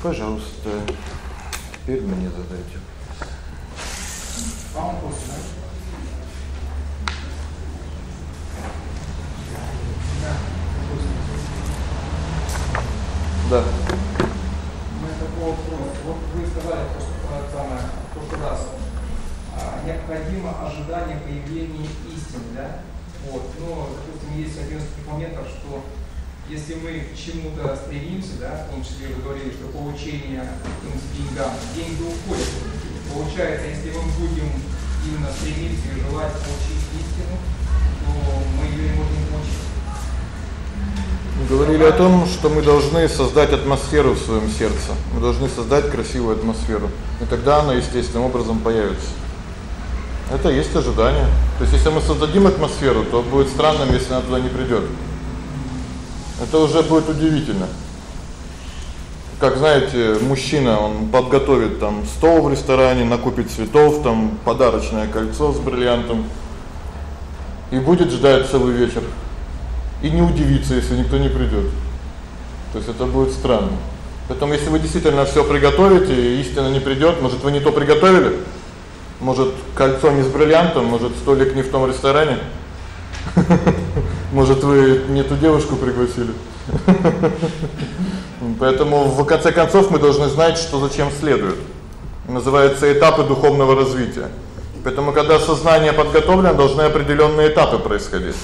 Пожалуйста. Теперь мне задайте. Вам вопрос, Да. У меня такой вопрос. Вот вы сказали то, что самое, в прошлый раз, а, необходимо ожидание появления истины, да? Вот. Но, допустим, есть один из таких моментов, что если мы к чему-то стремимся, да, в том числе вы говорили, что получение деньгам, деньги уходят. Получается, если мы будем именно стремиться и желать получить истину, то мы ее не можем получить. Говорили о том, что мы должны создать атмосферу в своем сердце. Мы должны создать красивую атмосферу. И тогда она естественным образом появится. Это есть ожидание. То есть если мы создадим атмосферу, то будет странным, если она туда не придёт. Это уже будет удивительно. Как знаете, мужчина, он подготовит там стол в ресторане, накупит цветов, там подарочное кольцо с бриллиантом и будет ждать целый вечер и не удивится, если никто не придёт. То есть это будет странно. Поэтому если вы действительно всё приготовите и истина не придёт, может вы не то приготовили? Может, кольцо не с бриллиантом, может, столик не в том ресторане? Может, вы не ту девушку пригласили? Поэтому в конце концов мы должны знать, что зачем следует. Называется этапы духовного развития. Поэтому когда сознание подготовлено, должны определённые этапы происходить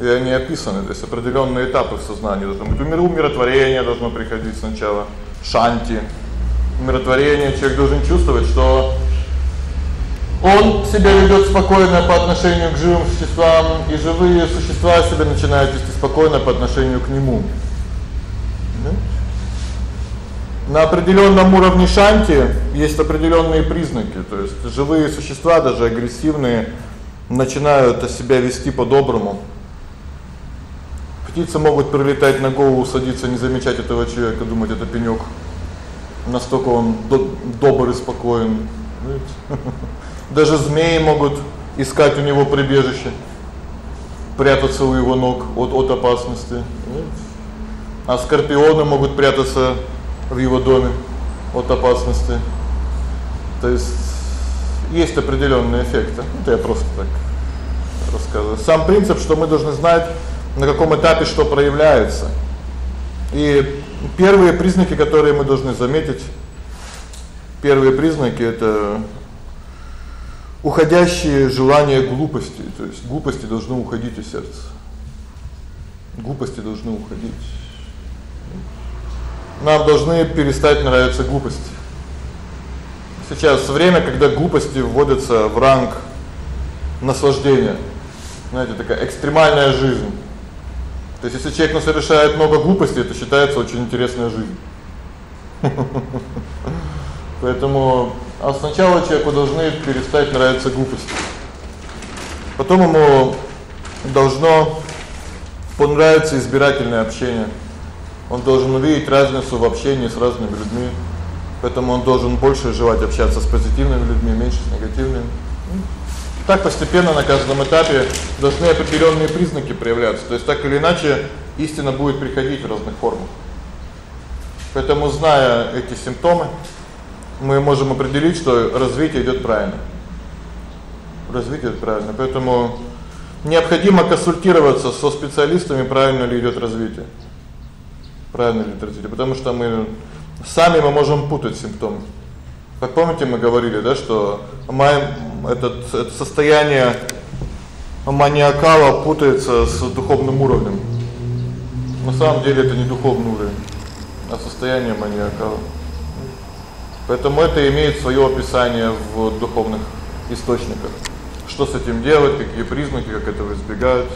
и они описаны, то есть определённые этапы в сознании, должно быть умиротворение должно приходить сначала, шанти. Умиротворение человек должен чувствовать, что он себя ведёт спокойно по отношению к живым существам, и живые существа себя начинают вести спокойно по отношению к нему. На определённом уровне шанти есть определённые признаки, то есть живые существа, даже агрессивные, начинают себя вести по-доброму. Птицы могут прилетать на голову, садиться, не замечать этого человека, думать это пенёк. Настолько он добрый и спокоен. Даже змеи могут искать у него прибежище, прятаться у его ног от от опасности. А скорпионы могут прятаться в его доме от опасности. То есть есть определённые эффекты. Это я просто так рассказываю. Сам принцип, что мы должны знать на каком этапе что проявляется. И первые признаки, которые мы должны заметить, первые признаки это уходящее желание глупости, то есть глупости должны уходить из сердца. Глупости должны уходить. Нам должны перестать нравиться глупости. Сейчас время, когда глупости вводятся в ранг наслаждения. Знаете, такая экстремальная жизнь. То есть если человек совершает много глупостей, это считается очень интересная жизнь. Поэтому а сначала человеку должны перестать нравиться глупости. Потом ему должно понравиться избирательное общение. Он должен увидеть разницу в общении с разными людьми. Поэтому он должен больше желать общаться с позитивными людьми, меньше с негативными. Так постепенно на каждом этапе должны определённые признаки проявляться. То есть так или иначе истина будет приходить в разных формах. Поэтому зная эти симптомы, мы можем определить, что развитие идёт правильно. Развитие идёт правильно. Поэтому необходимо консультироваться со специалистами, правильно ли идёт развитие. Правильно ли идёт развитие, потому что мы сами мы можем путать симптомы. Как помните, мы говорили, да, что маем этот это состояние маниакала путается с духовным уровнем. На самом деле это не духовный уровень, а состояние маниакала. Поэтому это имеет своё описание в духовных источниках. Что с этим делать, какие признаки, как этого избегать.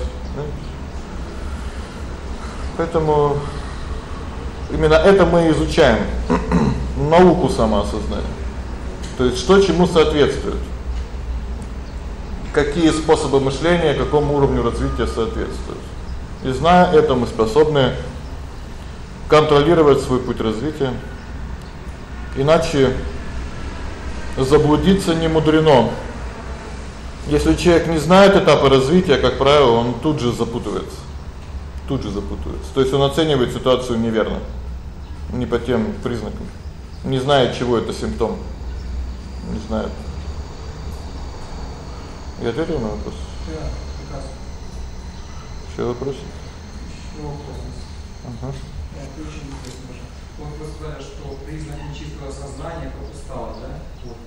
Поэтому именно это мы изучаем науку самоосознания. То есть что чему соответствует? Какие способы мышления какому уровню развития соответствуют? И зная это, мы способны контролировать свой путь развития. Иначе заблудиться не мудрено. Если человек не знает этапа развития, как правило, он тут же запутывается. Тут же запутывается. То есть он оценивает ситуацию неверно. не по тем признакам. Не знает, чего это симптом. Не знает. Я ответил на вопрос. Да, прекрасно. Ещё вопросы? Ещё вопрос. Ага. Это очень интересно уже. Вот вы сказали, что признак нечистого сознания это усталость, да? Вот.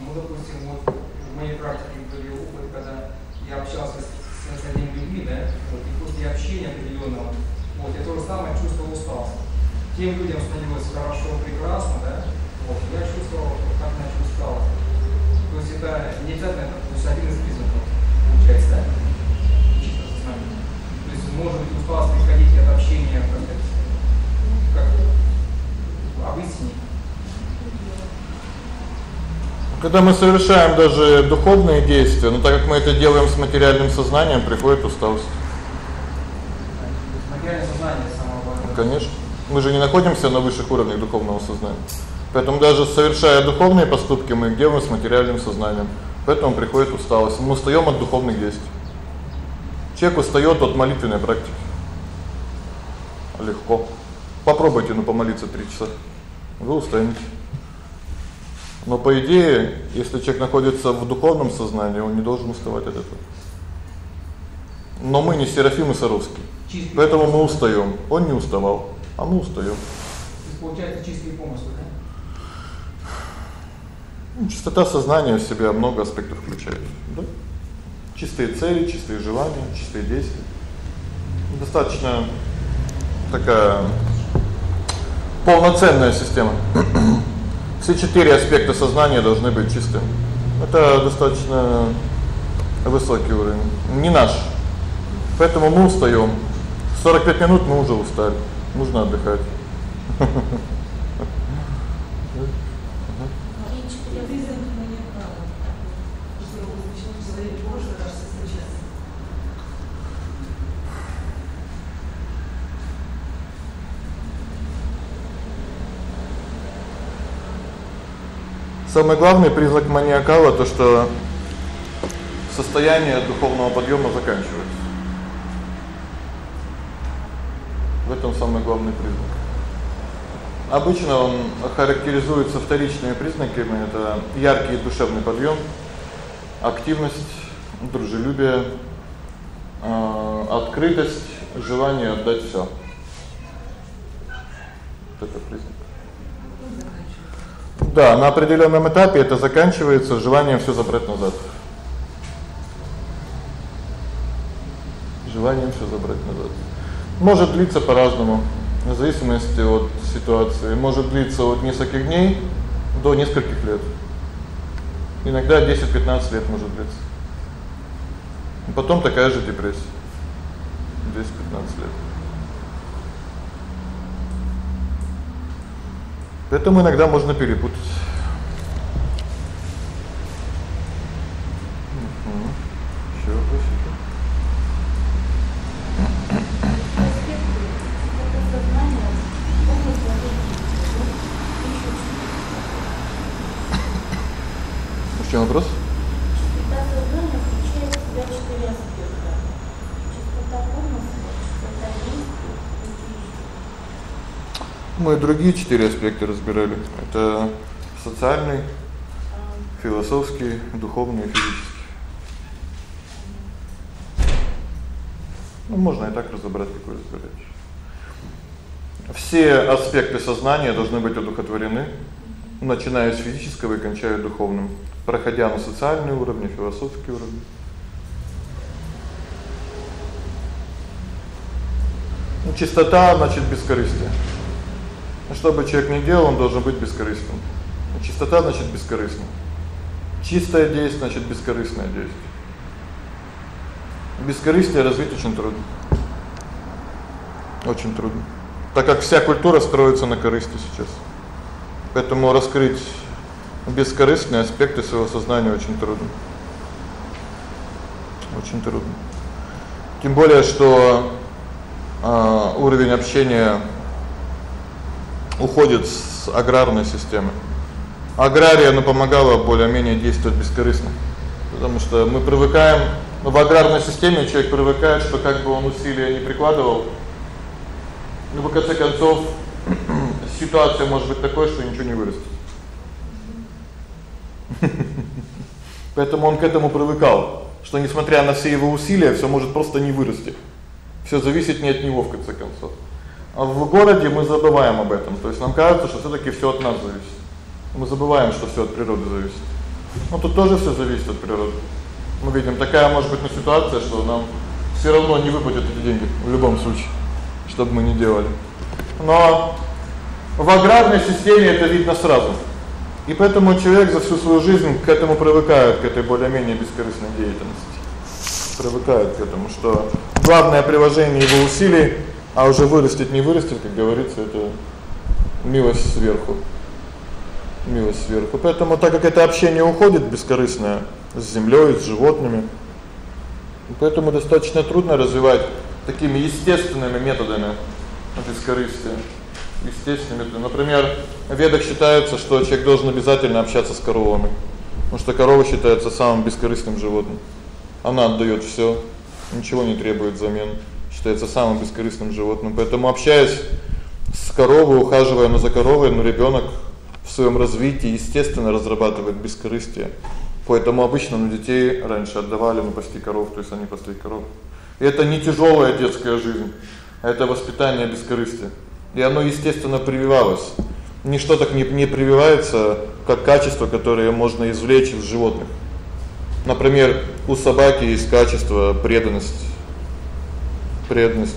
Ну, допустим, вот в моей практике были опыты, когда я общался с, с одними людьми, да, вот, и после общения определенного, вот, я то же самое чувствовал усталость. Тем людям становилось хорошо, прекрасно, да, вот, я чувствовал, как начал усталость. То есть это не обязательно, есть один из признаков получается, да? Чисто сознание. То есть может быть усталость приходить от общения, как сказать, как об истине. Когда мы совершаем даже духовные действия, но так как мы это делаем с материальным сознанием, приходит усталость. Материальное сознание важное. Конечно. Мы же не находимся на высших уровнях духовного сознания. Поэтому даже совершая духовные поступки, мы их делаем с материальным сознанием. Поэтому приходит усталость. Мы устаём от духовных действий. Человек устаёт от молитвенной практики. Легко. Попробуйте, ну, помолиться 3 часа. Вы устанете. Но по идее, если человек находится в духовном сознании, он не должен уставать от этого. Но мы не Серафим и Саровский. Чистый Поэтому мы помысл. устаём. Он не уставал, а мы устаём. Получается чистые помыслы, да? Ну, чистота сознания в себя много аспектов включает, да? Чистые цели, чистые желания, чистые действия. Достаточно такая полноценная система. Все четыре аспекта сознания должны быть чистыми. Это достаточно высокий уровень, не наш. Поэтому мы устаём. 45 минут мы уже устали. Нужно отдыхать. Самый главный признак маниакала то, что состояние духовного подъёма заканчивается. В этом самый главный признак. Обычно он характеризуется вторичными признаками это яркий душевный подъём, активность, дружелюбие, э открытость, желание отдать всё. Это признак. Да, на определённом этапе это заканчивается желанием всё забрать назад. Желанием всё забрать назад. Может длиться по-разному, в зависимости от ситуации. Может длиться от нескольких дней до нескольких лет. Иногда 10-15 лет может длиться. Потом такая же депрессия. 10-15 лет. Поэтому иногда можно перепутать. Чём вопрос? Чистота сознания включает в себя четыре аспекта. Чистота помысла, чистота действий и Мы другие четыре аспекта разбирали. Это социальный, философский, духовный и физический. Ну можно и так разобрать, какой разбирать. Все аспекты сознания должны быть одухотворены, начиная с физического и кончая духовным, проходя на социальные уровни, философские уровни. Ну, чистота значит бескорыстие. Ну, что бы человек ни делал, он должен быть бескорыстным. Чистота значит бескорыстно. Чистое действие значит бескорыстное действие. Бескорыстие развить очень трудно. Очень трудно. Так как вся культура строится на корысти сейчас. Поэтому раскрыть бескорыстные аспекты своего сознания очень трудно. Очень трудно. Тем более, что э уровень общения уходит с аграрной системы. Агрария она помогала более-менее действовать бескорыстно. Потому что мы привыкаем в аграрной системе человек привыкает, что как бы он усилия не прикладывал, но в конце концов ситуация может быть такой, что ничего не вырастет. Поэтому он к этому привыкал, что несмотря на все его усилия, всё может просто не вырасти. Всё зависит не от него в конце концов. А в городе мы забываем об этом. То есть нам кажется, что всё-таки всё от нас зависит. Мы забываем, что всё от природы зависит. Но тут тоже всё зависит от природы. Мы видим, такая может быть ну ситуация, что нам всё равно не выплатят эти деньги в любом случае, что бы мы ни делали. Но в аграрной системе это видно сразу. И поэтому человек за всю свою жизнь к этому привыкает, к этой более-менее бескорыстной деятельности. Привыкает к этому, что главное приложение его усилий, а уже вырастет не вырастет, как говорится, это милость сверху. Милость сверху. Поэтому так как это общение уходит бескорыстное с землёй, с животными, поэтому достаточно трудно развивать такими естественными методами бескорыстия естественными методами. Например, в ведах считается, что человек должен обязательно общаться с коровами. Потому что корова считается самым бескорыстным животным. Она отдаёт всё, ничего не требует взамен, считается самым бескорыстным животным. Поэтому общаясь с коровой, ухаживая за коровой, ну ребёнок в своём развитии естественно разрабатывает бескорыстие. Поэтому обычно на детей раньше отдавали на пасти коров, то есть они пасли коров. И это не тяжёлая детская жизнь, это воспитание бескорыстия. И оно естественно прививалось. Ничто так не не прививается, как качество, которое можно извлечь из животных. Например, у собаки есть качество преданность. Преданность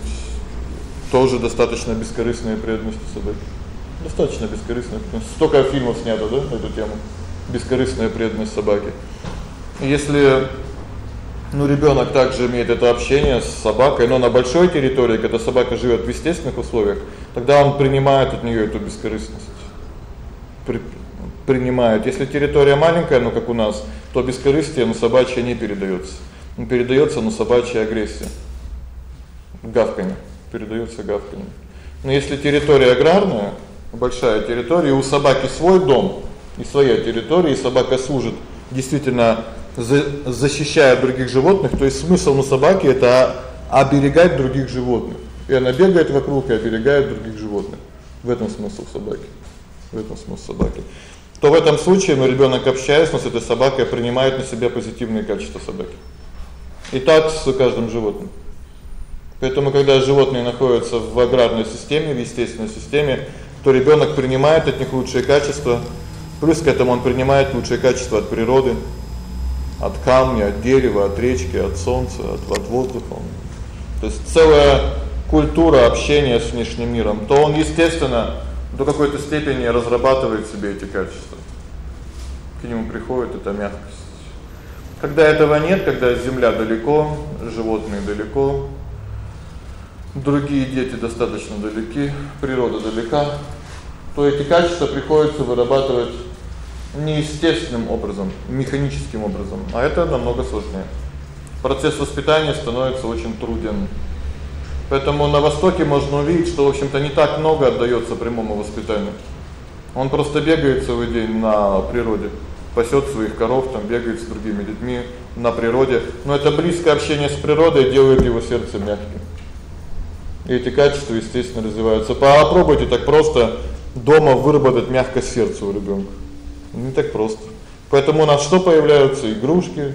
тоже достаточно бескорыстная преданность у собаки. Достаточно бескорыстная. Столько фильмов снято, да, на эту тему. Бескорыстная преданность собаке. Если ну ребёнок также имеет это общение с собакой, но на большой территории, когда собака живёт в естественных условиях, тогда он принимает от неё эту бескорыстность. При, принимает. Если территория маленькая, ну как у нас, то бескорыстие, ну собачье не передаётся. Не передаётся, ну собачья агрессия. Гавканье передаётся гавканье. Но если территория аграрная, большая территория, у собаки свой дом и своя территория, и собака служит действительно защищая других животных, то есть смысл на собаке это оберегать других животных. И она бегает вокруг и оберегает других животных. В этом смысл собаки. В этом смысл собаки. То в этом случае, ну, ребёнок общаясь с этой собакой, принимает на себя позитивные качества собаки. И так с каждым животным. Поэтому когда животные находятся в аграрной системе, в естественной системе, то ребёнок принимает от них лучшие качества, плюс к этому он принимает лучшие качества от природы, от камня, от дерева, от речки, от солнца, от, от воздуха. То есть целая культура общения с внешним миром. То он, естественно, до какой-то степени разрабатывает в себе эти качества. К нему приходит эта мягкость. Когда этого нет, когда земля далеко, животные далеко, другие дети достаточно далеки, природа далека, то эти качества приходится вырабатывать неестественным образом, механическим образом, а это намного сложнее. Процесс воспитания становится очень труден. Поэтому на востоке можно увидеть, что в общем-то не так много отдаётся прямому воспитанию. Он просто бегает целый день на природе, пасёт своих коров, там бегает с другими детьми на природе, но это близкое общение с природой делает его сердце мягким. И эти качества, естественно, развиваются. Попробуйте так просто дома выработать мягкость сердца у ребёнка. Не так просто. Поэтому у нас что появляются игрушки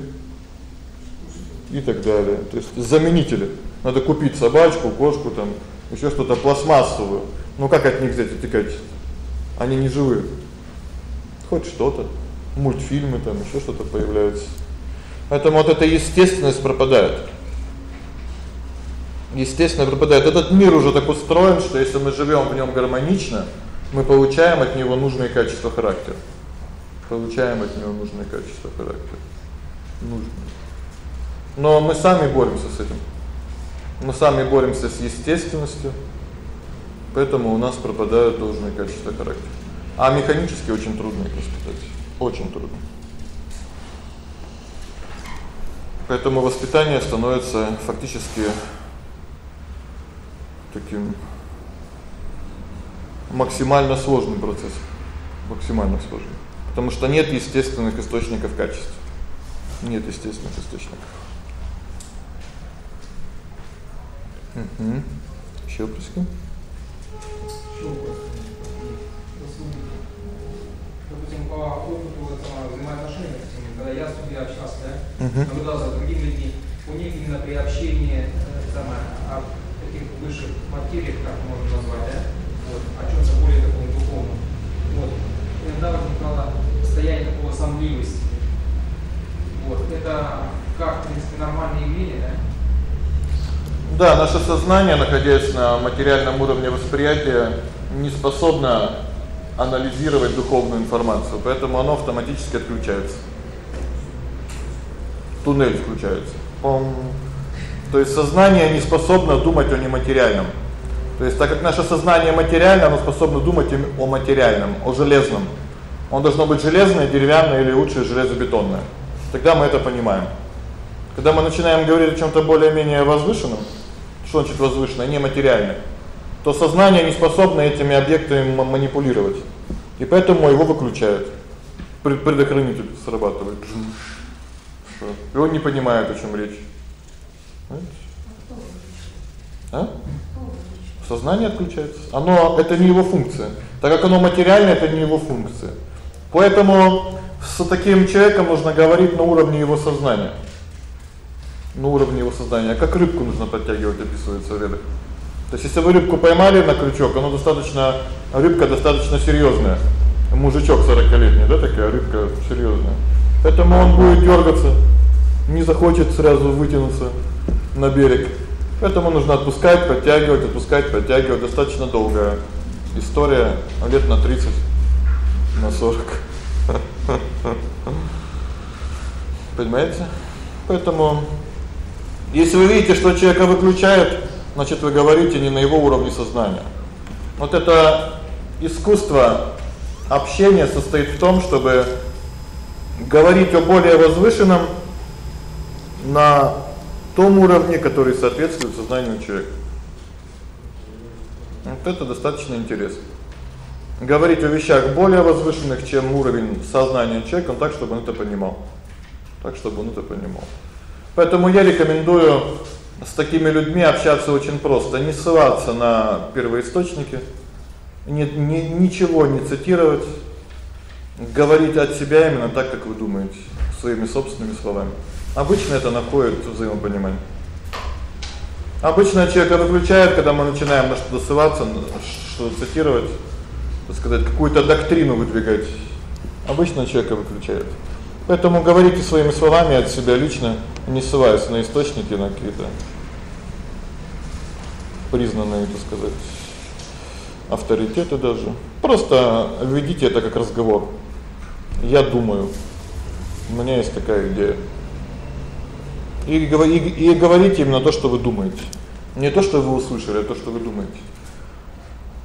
и так далее. То есть заменители. Надо купить собачку, кошку там, ещё что-то пластмассовую. Ну как от них взять эти качества? Они не живые. Хоть что-то, мультфильмы там, ещё что-то появляется. Поэтому вот эта естественность пропадает. Естественно пропадает. Этот мир уже так устроен, что если мы живём в нём гармонично, мы получаем от него нужные качества характера получаем от него нужные качества характера. Нужные. Но мы сами боремся с этим. Мы сами боремся с естественностью. Поэтому у нас пропадают должные качества характера. А механически очень трудно их воспитать. Очень трудно. Поэтому воспитание становится фактически таким максимально сложным процессом. Максимально сложным. Потому что нет естественных источников качеств. Нет естественных источников. Угу. Ещё вопросы? по опыту с ними, когда я с людьми общался, да, наблюдал за другими людьми, у них именно при общении э, самое, таких высших материях, как можно назвать, да, вот, о чем-то более таком духовном, вот, иногда возникало состояние такого сонливости. Вот, это как, в принципе, нормальное явление, да? Да, наше сознание, находясь на материальном уровне восприятия, не способно анализировать духовную информацию, поэтому оно автоматически отключается. Туннель включается. Пом. То есть сознание не способно думать о нематериальном. То есть так как наше сознание материально, оно способно думать о материальном, о железном. Он должно быть железное, деревянное или лучше железобетонное. Тогда мы это понимаем. Когда мы начинаем говорить о чём-то более-менее возвышенном, что значит возвышенное, нематериальное, то сознание не способно этими объектами манипулировать. И поэтому его выключают. Предохранитель срабатывает. Что? И он не понимает, о чём речь. Понимаете? А? Сознание отключается. Оно это не его функция. Так как оно материальное, это не его функция. Поэтому с таким человеком нужно говорить на уровне его сознания. На уровне его сознания, как рыбку нужно подтягивать, описывается в. То есть если вы рыбку поймали на крючок, она достаточно рыбка достаточно серьёзная. Мужичок 40-летний, да, такая рыбка серьёзная. Поэтому он будет дёргаться, не захочет сразу вытянуться на берег. Поэтому нужно отпускать, подтягивать, отпускать, подтягивать достаточно долгая история, лет на 30, на 40. Понимаете? Поэтому если вы видите, что человека выключает, значит, вы говорите не на его уровне сознания. Вот это искусство общения состоит в том, чтобы говорить о более возвышенном на том уровне, который соответствует сознанию человека. Вот это достаточно интересно. Говорить о вещах более возвышенных, чем уровень сознания человека, так чтобы он это понимал. Так чтобы он это понимал. Поэтому я рекомендую с такими людьми общаться очень просто, не ссылаться на первоисточники, не, не ничего не цитировать, говорить от себя именно так, как вы думаете, своими собственными словами. Обычно это находит взаимопонимание. Обычно человека выключает, когда мы начинаем на что-то ссылаться, что цитировать, так сказать, какую-то доктрину выдвигать. Обычно человека выключает. Поэтому говорите своими словами от себя лично, не ссылаясь на источники, на какие-то признанные, так сказать, авторитеты даже. Просто ведите это как разговор. Я думаю. У меня есть такая идея. И и, и говорите именно то, что вы думаете. Не то, что вы услышали, а то, что вы думаете.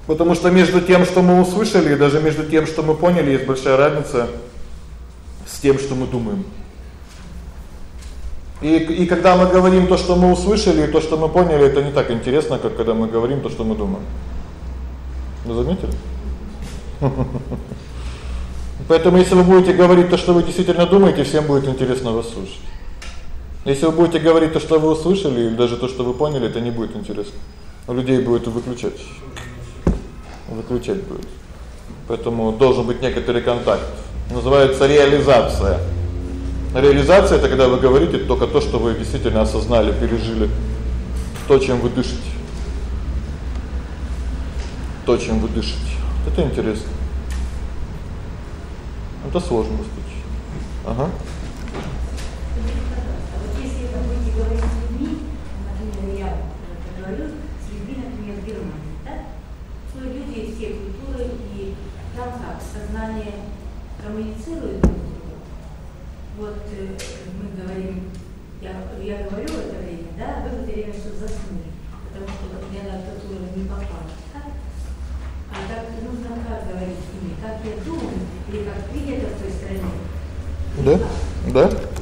Потому что между тем, что мы услышали, и даже между тем, что мы поняли, есть большая разница с тем, что мы думаем. И и когда мы говорим то, что мы услышали, и то, что мы поняли, это не так интересно, как когда мы говорим то, что мы думаем. Вы заметили? Поэтому если вы будете говорить то, что вы действительно думаете, всем будет интересно вас слушать. Если вы будете говорить то, что вы услышали, или даже то, что вы поняли, это не будет интересно. У людей будет выключать. Выключать будет. Поэтому должен быть некоторый контакт. Называется реализация. Реализация это когда вы говорите только то, что вы действительно осознали, пережили, то, чем вы дышите. То, чем вы дышите. Это интересно. Это сложно достичь. Ага. Коммуницируют друг с другом. Вот э, мы говорим, я, я говорю в это время, да, вы в это время что заснули, потому что вот я на уровень не попала. Так? А так нужно как говорить с ними, как я думаю, или как принято в той стране. Да? Да?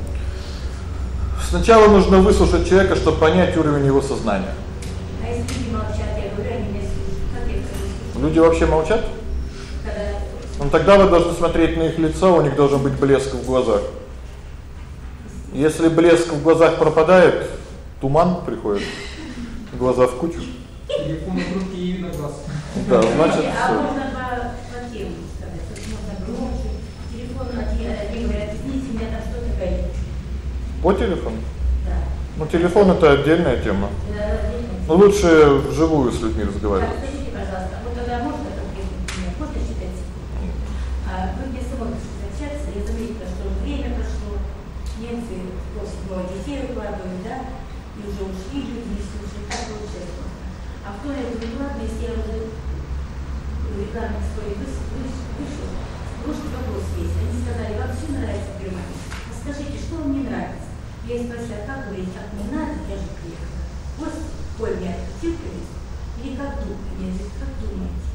Сначала нужно выслушать человека, чтобы понять уровень его сознания. А если люди молчат, я говорю, они меня слушают. Как я слушаю? Люди вообще молчат? Когда Ну тогда вы должны смотреть на их лицо, у них должен быть блеск в глазах. Если блеск в глазах пропадает, туман приходит. Глаза в кучу. Телефон в руке и видно глаз. Да, значит, а всё. можно по, по теме сказать, вот можно громче. По телефону? Да. Ну телефон это отдельная тема. Это отдельно. Ну лучше вживую с людьми разговаривать. Так, скажите, пожалуйста, вот тогда можно пример? Можно считать? А вы мне самой общаться, я заметила, что время прошло, немцы после седьмого детей выкладывают, да, и уже ушли люди, не слушают, так получается. А кто это выкладывает, если я уже рекламный истории вышел, прошлый вопрос есть. Они сказали, вам все нравится в Германии. А скажите, что вам не нравится? Я их спросила, как говорить, как мне надо, я же приехала. Вот открутил повезло. Или как думаете? Я говорю, как думаете?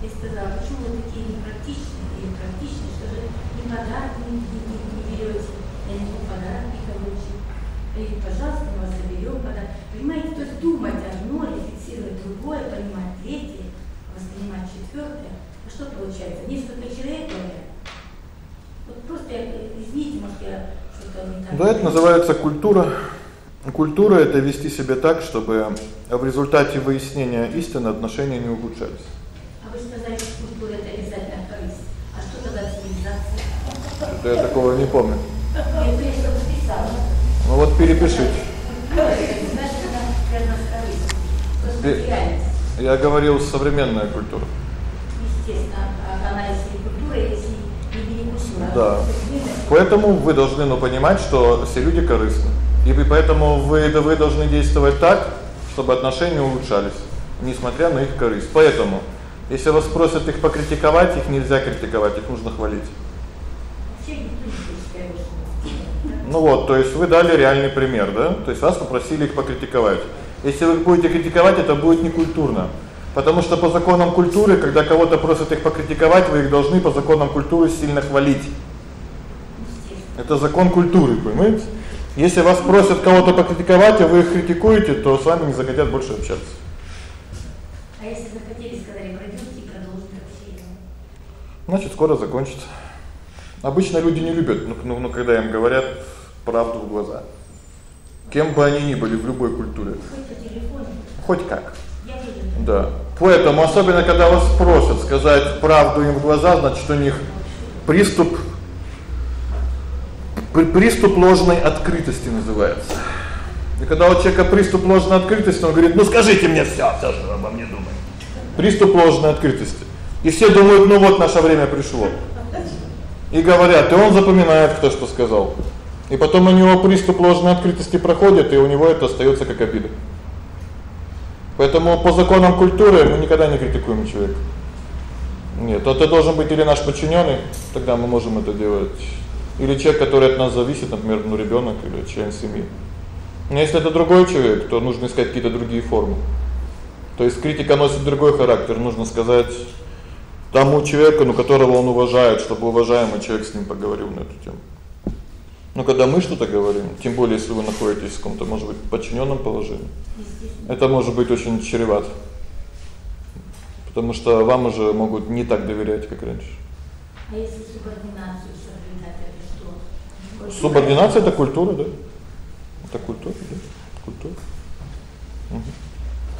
Я сказала, почему вы такие непрактичные или практичные, что же ни подарок не, не, не, не берете, я не подарок не получить. И, пожалуйста, мы вас заберем подарок. Понимаете, то есть думать одно, рефлексировать другое, понимать третье, воспринимать четвертое. А что получается? Несколько человек говорят. Вот просто, извините, может, я не. Да, это называется культура. Культура это вести себя так, чтобы в результате выяснения истины отношения не улучшались. А вы сказали, что культура это обязательно корысть. А что тогда цивилизация? Это я такого не помню. Я прежде записала. Ну вот перепишите. Я говорил современная культура. Естественно, а она если культура, если не культура. Да. Поэтому вы должны ну понимать, что все люди корыстны. И поэтому вы да вы должны действовать так, чтобы отношения улучшались, несмотря на их корысть. Поэтому если вас просят их покритиковать, их нельзя критиковать, их нужно хвалить. Ну вот, то есть вы дали реальный пример, да? То есть вас попросили их покритиковать. Если вы будете критиковать, это будет некультурно. Потому что по законам культуры, когда кого-то просят их покритиковать, вы их должны по законам культуры сильно хвалить. Это закон культуры, понимаете? Если вас просят кого-то покритиковать, а вы их критикуете, то с вами не захотят больше общаться. А если захотели, сказали, пройдёмте и продолжим общение. Значит, скоро закончится. Обычно люди не любят, ну, ну, ну когда им говорят правду в глаза. Кем бы они ни были в любой культуре. Хоть по телефону. Хоть как. Да. Поэтому особенно когда вас просят сказать правду им в глаза, значит, у них приступ приступ ложной открытости называется. И когда у человека приступ ложной открытости, он говорит: "Ну скажите мне всё, всё, что обо мне думаете". Приступ ложной открытости. И все думают: "Ну вот наше время пришло". И говорят, и он запоминает, кто что сказал. И потом у него приступ ложной открытости проходит, и у него это остаётся как обида. Поэтому по законам культуры мы никогда не критикуем человека. Нет, это должен быть или наш подчинённый, тогда мы можем это делать или человек, который от нас зависит, например, ну ребёнок или член семьи. Но если это другой человек, то нужно искать какие-то другие формы. То есть критика носит другой характер, нужно сказать тому человеку, ну которого он уважает, чтобы уважаемый человек с ним поговорил на эту тему. Но когда мы что-то говорим, тем более если вы находитесь в каком-то, может быть, подчинённом положении, это может быть очень чревато. Потому что вам уже могут не так доверять, как раньше. А если субординацию Субординация это культура, да? Это культура, да? Культура. Угу.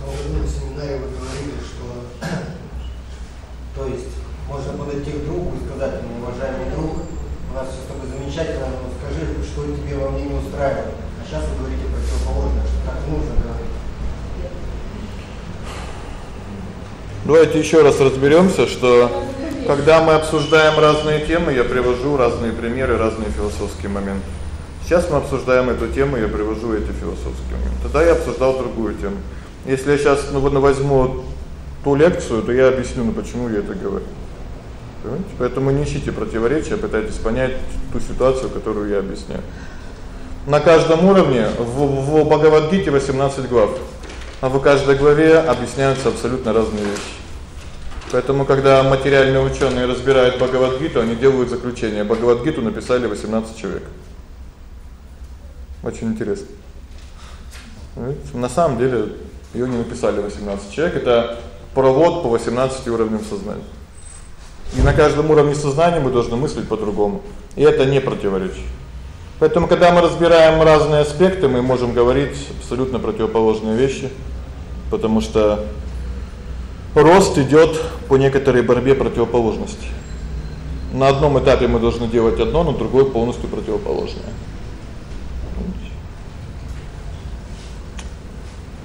В семинаре вы говорили, что то есть можно подойти к другу и сказать, ну, уважаемый друг, нас все с тобой замечательно, но скажи, что тебе во мне не устраивает. А сейчас вы говорите противоположное, что так нужно говорить. Давайте еще раз разберемся, что когда мы обсуждаем разные темы, я привожу разные примеры, разные философские моменты. Сейчас мы обсуждаем эту тему, я привожу эти философские моменты. Тогда я обсуждал другую тему. Если я сейчас ну, возьму ту лекцию, то я объясню, ну почему я это говорю. Понимаете? Поэтому не ищите противоречия, пытайтесь понять ту ситуацию, которую я объясняю. На каждом уровне в в Бхагавад-гите 18 глав. А в каждой главе объясняются абсолютно разные вещи. Поэтому когда материальные ученые разбирают Бхагавад-гиту, они делают заключение. Бхагавад-гиту написали 18 человек. Очень интересно. На самом деле её не написали 18 человек, это провод по 18 уровням сознания. И на каждом уровне сознания мы должны мыслить по-другому. И это не противоречит. Поэтому когда мы разбираем разные аспекты, мы можем говорить абсолютно противоположные вещи, потому что рост идёт по некоторой борьбе противоположностей. На одном этапе мы должны делать одно, на другой полностью противоположное.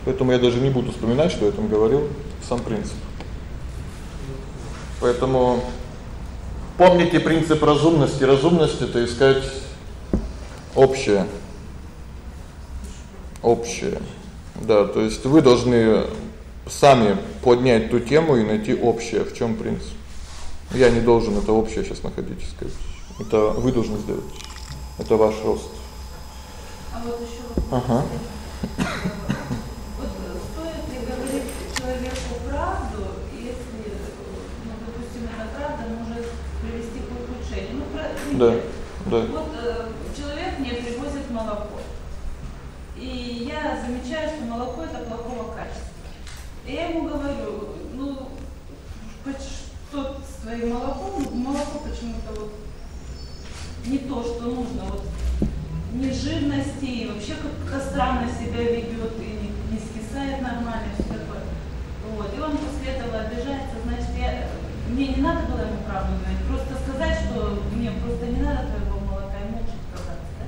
Поэтому я даже не буду вспоминать, что я там говорил, сам принцип. Поэтому помните принцип разумности. Разумность это искать общее. Общее. Да, то есть вы должны сами поднять ту тему и найти общее, в чём принцип. Я не должен это общее сейчас находить, сказать. Это вы должны сделать. Это ваш рост. А вот ещё Ага. Вот стоит ли говорить человеку правду, если, ну, допустим, эта правда может привести к ухудшению? Ну, про Да. Да. Вот э, человек мне привозит молоко. И я замечаю, что молоко это плохого качества. И я ему говорю, ну, что с твоим молоком, молоко почему-то вот не то, что нужно. Вот ни жирности, и вообще как-то странно себя ведет, и не, не скисает нормально, все такое. Вот. И он после этого обижается, значит, я, мне не надо было ему правду говорить, просто сказать, что мне просто не надо твоего молока, и молча отказаться, да?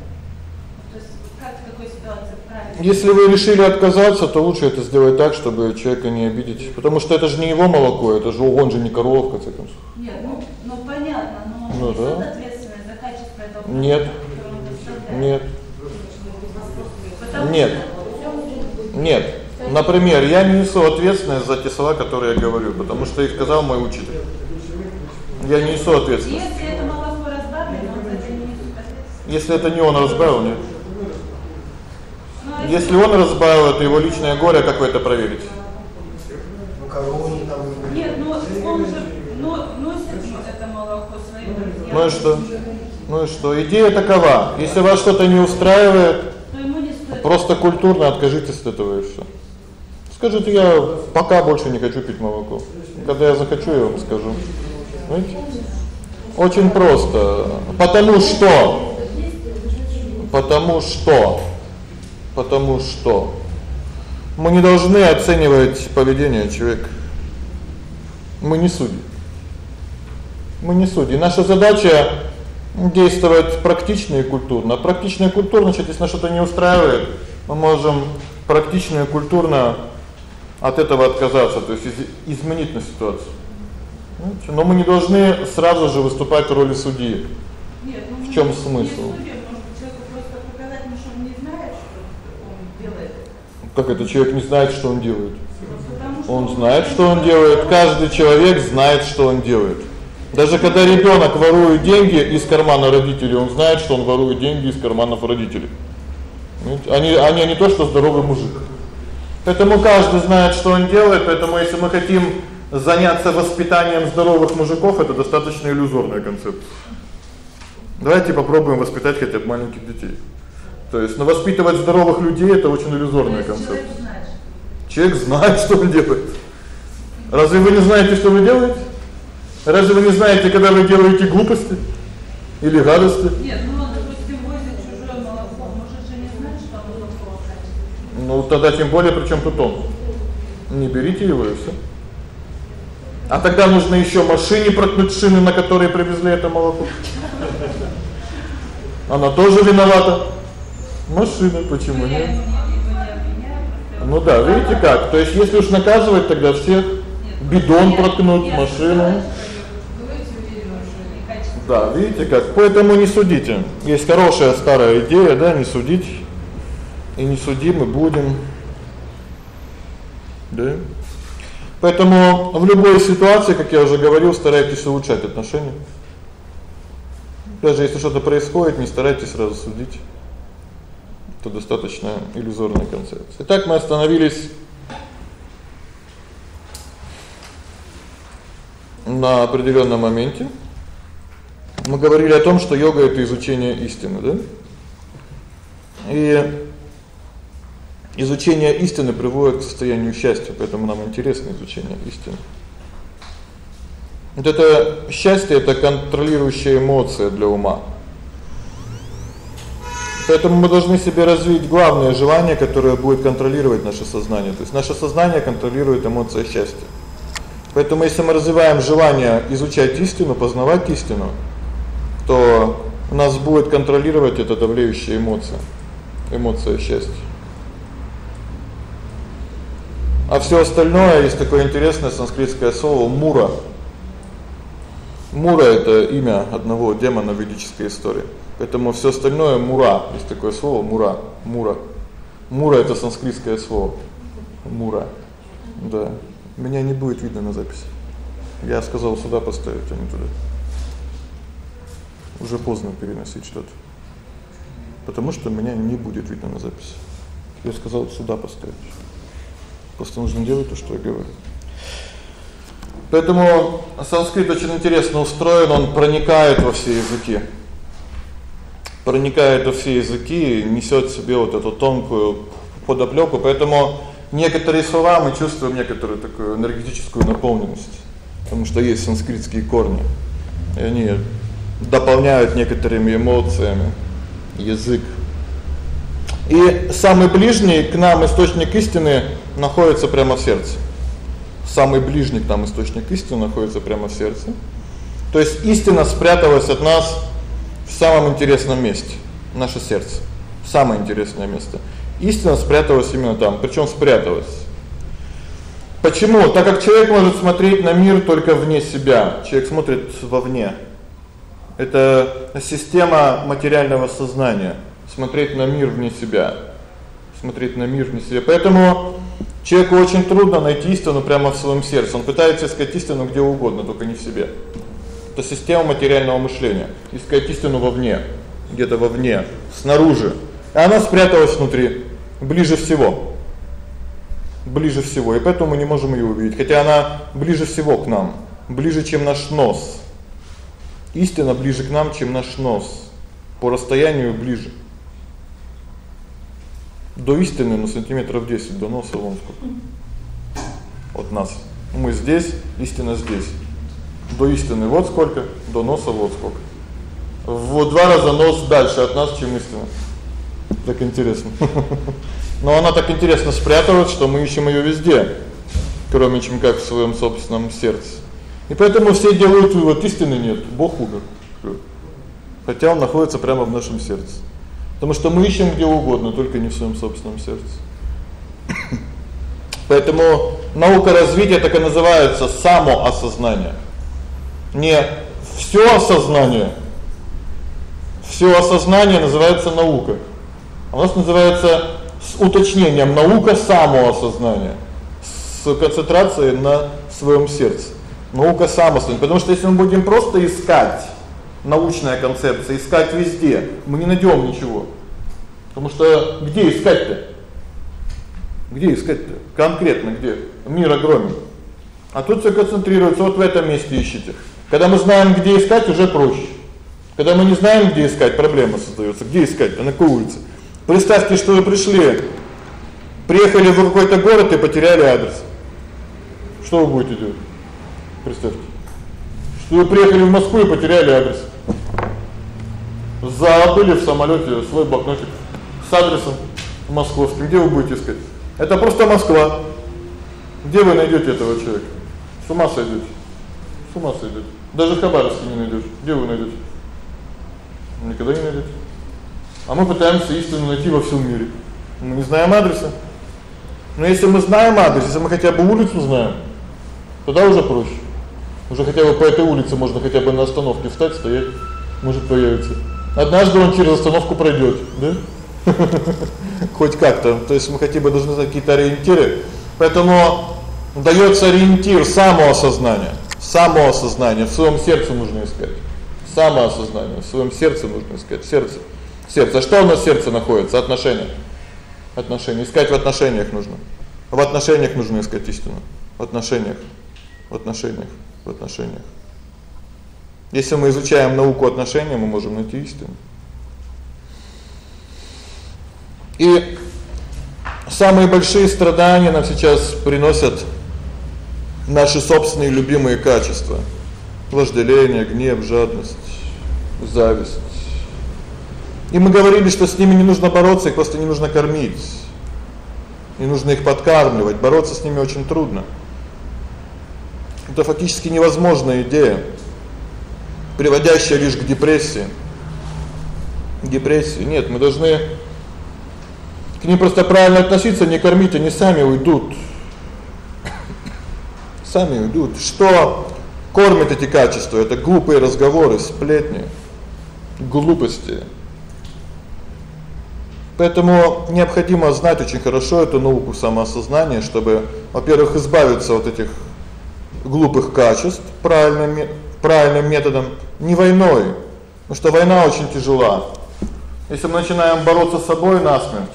То есть как в такой ситуации правильно? Если вы решили отказаться, то лучше это сделать так, чтобы человека не обидеть, потому что это же не его молоко, это же он же не корова в конце концов. Нет, ну, ну понятно, но он ну, да. ответственность за качество этого Нет. Нет. Нет. Нет. Например, я не несу ответственность за те слова, которые я говорю, потому что их сказал мой учитель. Я не несу ответственность. Если это молоко разбавлено, он за это не несет ответственность. Если это не он разбавил, нет. Если он разбавил, это его личное горе, как вы это проверите? Ну Нет, ну он же ну, носит это молоко своим друзьям. Ну и что? Ну и что? Идея такова: если вас что-то не устраивает, просто культурно откажитесь от этого и всё. Скажите: "Я пока больше не хочу пить молоко. Когда я захочу, я вам скажу". Понимаете? Очень просто. Потому что потому что потому что мы не должны оценивать поведение человека. Мы не судьи. Мы не судьи. Наша задача действовать практично и культурно. Практично и культурно, значит, если нас что-то не устраивает, мы можем практично и культурно от этого отказаться, то есть из изменить на ситуацию. Но мы не должны сразу же выступать в роли судьи. Нет, ну, в чём смысл? Как это человек не знает, что он делает? Он знает, что он делает. Каждый человек знает, что он делает. Даже когда ребёнок ворует деньги из кармана родителей, он знает, что он ворует деньги из карманов родителей. Они они не то, что здоровый мужик. Поэтому каждый знает, что он делает, поэтому если мы хотим заняться воспитанием здоровых мужиков, это достаточно иллюзорная концепция. Давайте попробуем воспитать хотя бы маленьких детей. То есть, но воспитывать здоровых людей это очень иллюзорная концепция. Человек знает, что он делает. Разве вы не знаете, что вы делаете? Разве вы не знаете, когда вы делаете глупости или гадости? Нет, ну он, допустим, возит чужое молоко, может же не знать, что оно плохого качества. Ну тогда тем более, причём тут он. Не берите его и всё. А тогда нужно ещё машине проткнуть шины, на которой привезли это молоко. Она тоже виновата. Машина почему нет? Ну да, видите как? То есть если уж наказывать, тогда всех бидон проткнуть, машину. Да, видите как? Поэтому не судите. Есть хорошая старая идея, да, не судить. И не судимы будем. Да? Поэтому в любой ситуации, как я уже говорил, старайтесь улучшать отношения. Даже если что-то происходит, не старайтесь сразу судить. Это достаточно иллюзорная концепция. Итак, мы остановились на определённом моменте. Мы говорили о том, что йога это изучение истины, да? И изучение истины приводит к состоянию счастья, поэтому нам интересно изучение истины. Вот это счастье это контролирующая эмоция для ума. Поэтому мы должны себе развить главное желание, которое будет контролировать наше сознание. То есть наше сознание контролирует эмоция счастья. Поэтому если мы развиваем желание изучать истину, познавать истину, то нас будет контролировать эта давлеющая эмоция, эмоция счастья. А всё остальное есть такое интересное санскритское слово мура. Мура это имя одного демона в ведической истории. Поэтому всё остальное мура. Есть такое слово мура. Мура. Мура это санскритское слово. Мура. Да. Меня не будет видно на записи. Я сказал сюда поставить, а не туда. Уже поздно переносить что-то. Потому что меня не будет видно на записи. Я сказал сюда поставить. Просто нужно делать то, что я говорю. Поэтому санскрит очень интересно устроен, он проникает во все языки. Проникает во все языки, несёт в себе вот эту тонкую подоплёку, поэтому некоторые слова мы чувствуем некоторую такую энергетическую наполненность, потому что есть санскритские корни. И они дополняют некоторыми эмоциями язык. И самый ближний к нам источник истины находится прямо в сердце. Самый ближний к нам источник истины находится прямо в сердце. То есть истина спряталась от нас в самом интересном месте наше сердце. Самое интересное место. Истина спряталась именно там, причём спряталась. Почему? Так как человек может смотреть на мир только вне себя. Человек смотрит вовне. Это система материального сознания смотреть на мир вне себя. Смотреть на мир вне себя. Поэтому человеку очень трудно найти истину прямо в своём сердце. Он пытается искать истину где угодно, только не в себе. Это система материального мышления. Искать истину вовне, где-то вовне, снаружи. А она спряталась внутри, ближе всего. Ближе всего, и поэтому мы не можем её увидеть, хотя она ближе всего к нам, ближе, чем наш нос. Истина ближе к нам, чем наш нос. По расстоянию ближе. До истины на сантиметров 10 до носа вон сколько. От нас. Мы здесь, истина здесь. До истины вот сколько, до носа вот сколько. В два раза нос дальше от нас, чем истина. Так интересно. Но она так интересно спряталась, что мы ищем её везде, кроме чем как в своём собственном сердце. И поэтому все делают вывод: истины нет, Бог умер. Хотя он находится прямо в нашем сердце. Потому что мы ищем где угодно, только не в своём собственном сердце. Поэтому наука развития так и называется самоосознание. Не всё осознание. Всё осознание называется наука. А у нас называется с уточнением наука самоосознания. С концентрацией на своём сердце. Наука самоосознания, потому что если мы будем просто искать научная концепция, искать везде, мы не найдём ничего. Потому что где искать-то? Где искать-то? Конкретно где? Мир огромен. А тут всё концентрируется вот в этом месте ищите. Когда мы знаем, где искать, уже проще. Когда мы не знаем, где искать, проблема создаётся. Где искать? А на какой улице? Представьте, что вы пришли, приехали в какой-то город и потеряли адрес. Что вы будете делать? Представьте. Что вы приехали в Москву и потеряли адрес. Забыли в самолёте свой блокнотик с адресом московским. Где вы будете искать? Это просто Москва. Где вы найдёте этого человека? С ума сойдёте. С ума сойдёте. Даже в Хабаровске не найдёшь. Где вы найдёте? Никогда не найдёте. А мы пытаемся истину найти во всем мире. Мы не знаем адреса. Но если мы знаем адрес, если мы хотя бы улицу знаем, тогда уже проще. Уже хотя бы по этой улице можно хотя бы на остановке встать, стоять, может появиться. Однажды он через остановку пройдёт, да? Хоть как-то. То есть мы хотя бы должны знать какие-то ориентиры. Поэтому даётся ориентир самоосознания. Самоосознание в своём сердце нужно искать. Самоосознание в своём сердце нужно искать. Сердце. Сердце. А что у нас сердце находится? Отношения. Отношения. Искать в отношениях нужно. В отношениях нужно искать истину. В отношениях. В отношениях. В отношениях. Если мы изучаем науку отношений, мы можем найти истину. И самые большие страдания нам сейчас приносят наши собственные любимые качества: вожделение, гнев, жадность, зависть. И мы говорили, что с ними не нужно бороться, их просто не нужно кормить. Не нужно их подкармливать, бороться с ними очень трудно. Это фактически невозможная идея, приводящая лишь к депрессии. Депрессии. Нет, мы должны к ним просто правильно относиться, не кормить, они сами уйдут. Сами уйдут. Что кормит эти качества? Это глупые разговоры, сплетни, глупости. Поэтому необходимо знать очень хорошо эту науку самоосознания, чтобы, во-первых, избавиться от этих глупых качеств правильным правильным методом, не войной. Потому что война очень тяжела. Если мы начинаем бороться с собой насмерть,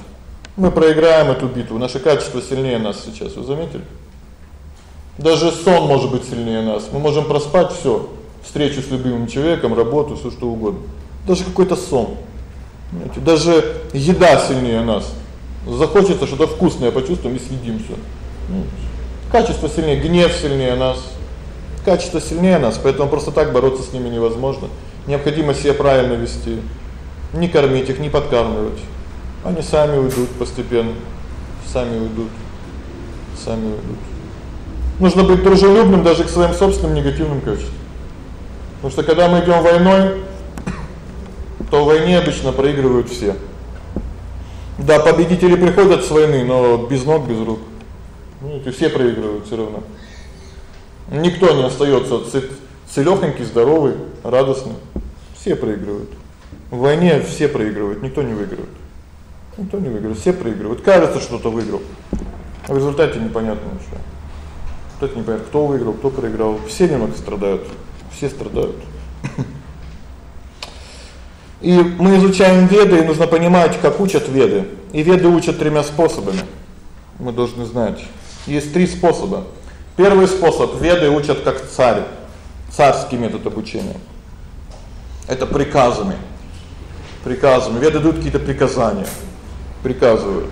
мы проиграем эту битву. Наши качества сильнее нас сейчас, вы заметили? Даже сон может быть сильнее нас. Мы можем проспать всё, встречу с любимым человеком, работу, всё что угодно. Даже какой-то сон. Понимаете? Даже еда сильнее нас. Захочется что-то вкусное почувствуем и съедим всё. Качество сильнее, гнев сильнее нас. Качество сильнее нас, поэтому просто так бороться с ними невозможно. Необходимо себя правильно вести. Не кормить их, не подкармливать. Они сами уйдут постепенно. Сами уйдут. Сами уйдут. Нужно быть дружелюбным даже к своим собственным негативным качествам. Потому что когда мы идём войной, то в войне обычно проигрывают все. Да, победители приходят с войны, но без ног, без рук. Ну, и все проигрывают всё равно. Никто не остаётся целёхонький, здоровый, радостный. Все проигрывают. В войне все проигрывают, никто не выигрывает. Никто не выигрывает, все проигрывают. Кажется, что-то выиграл. А в результате непонятно ничего. Кто-то не понимает, кто выиграл, кто проиграл. Все немного страдают. Все страдают. И мы изучаем веды, и нужно понимать, как учат веды. И веды учат тремя способами. Мы должны знать. Есть три способа. Первый способ веды учат как царь. Царский метод обучения. Это приказами. Приказами. Веды дают какие-то приказания. Приказывают.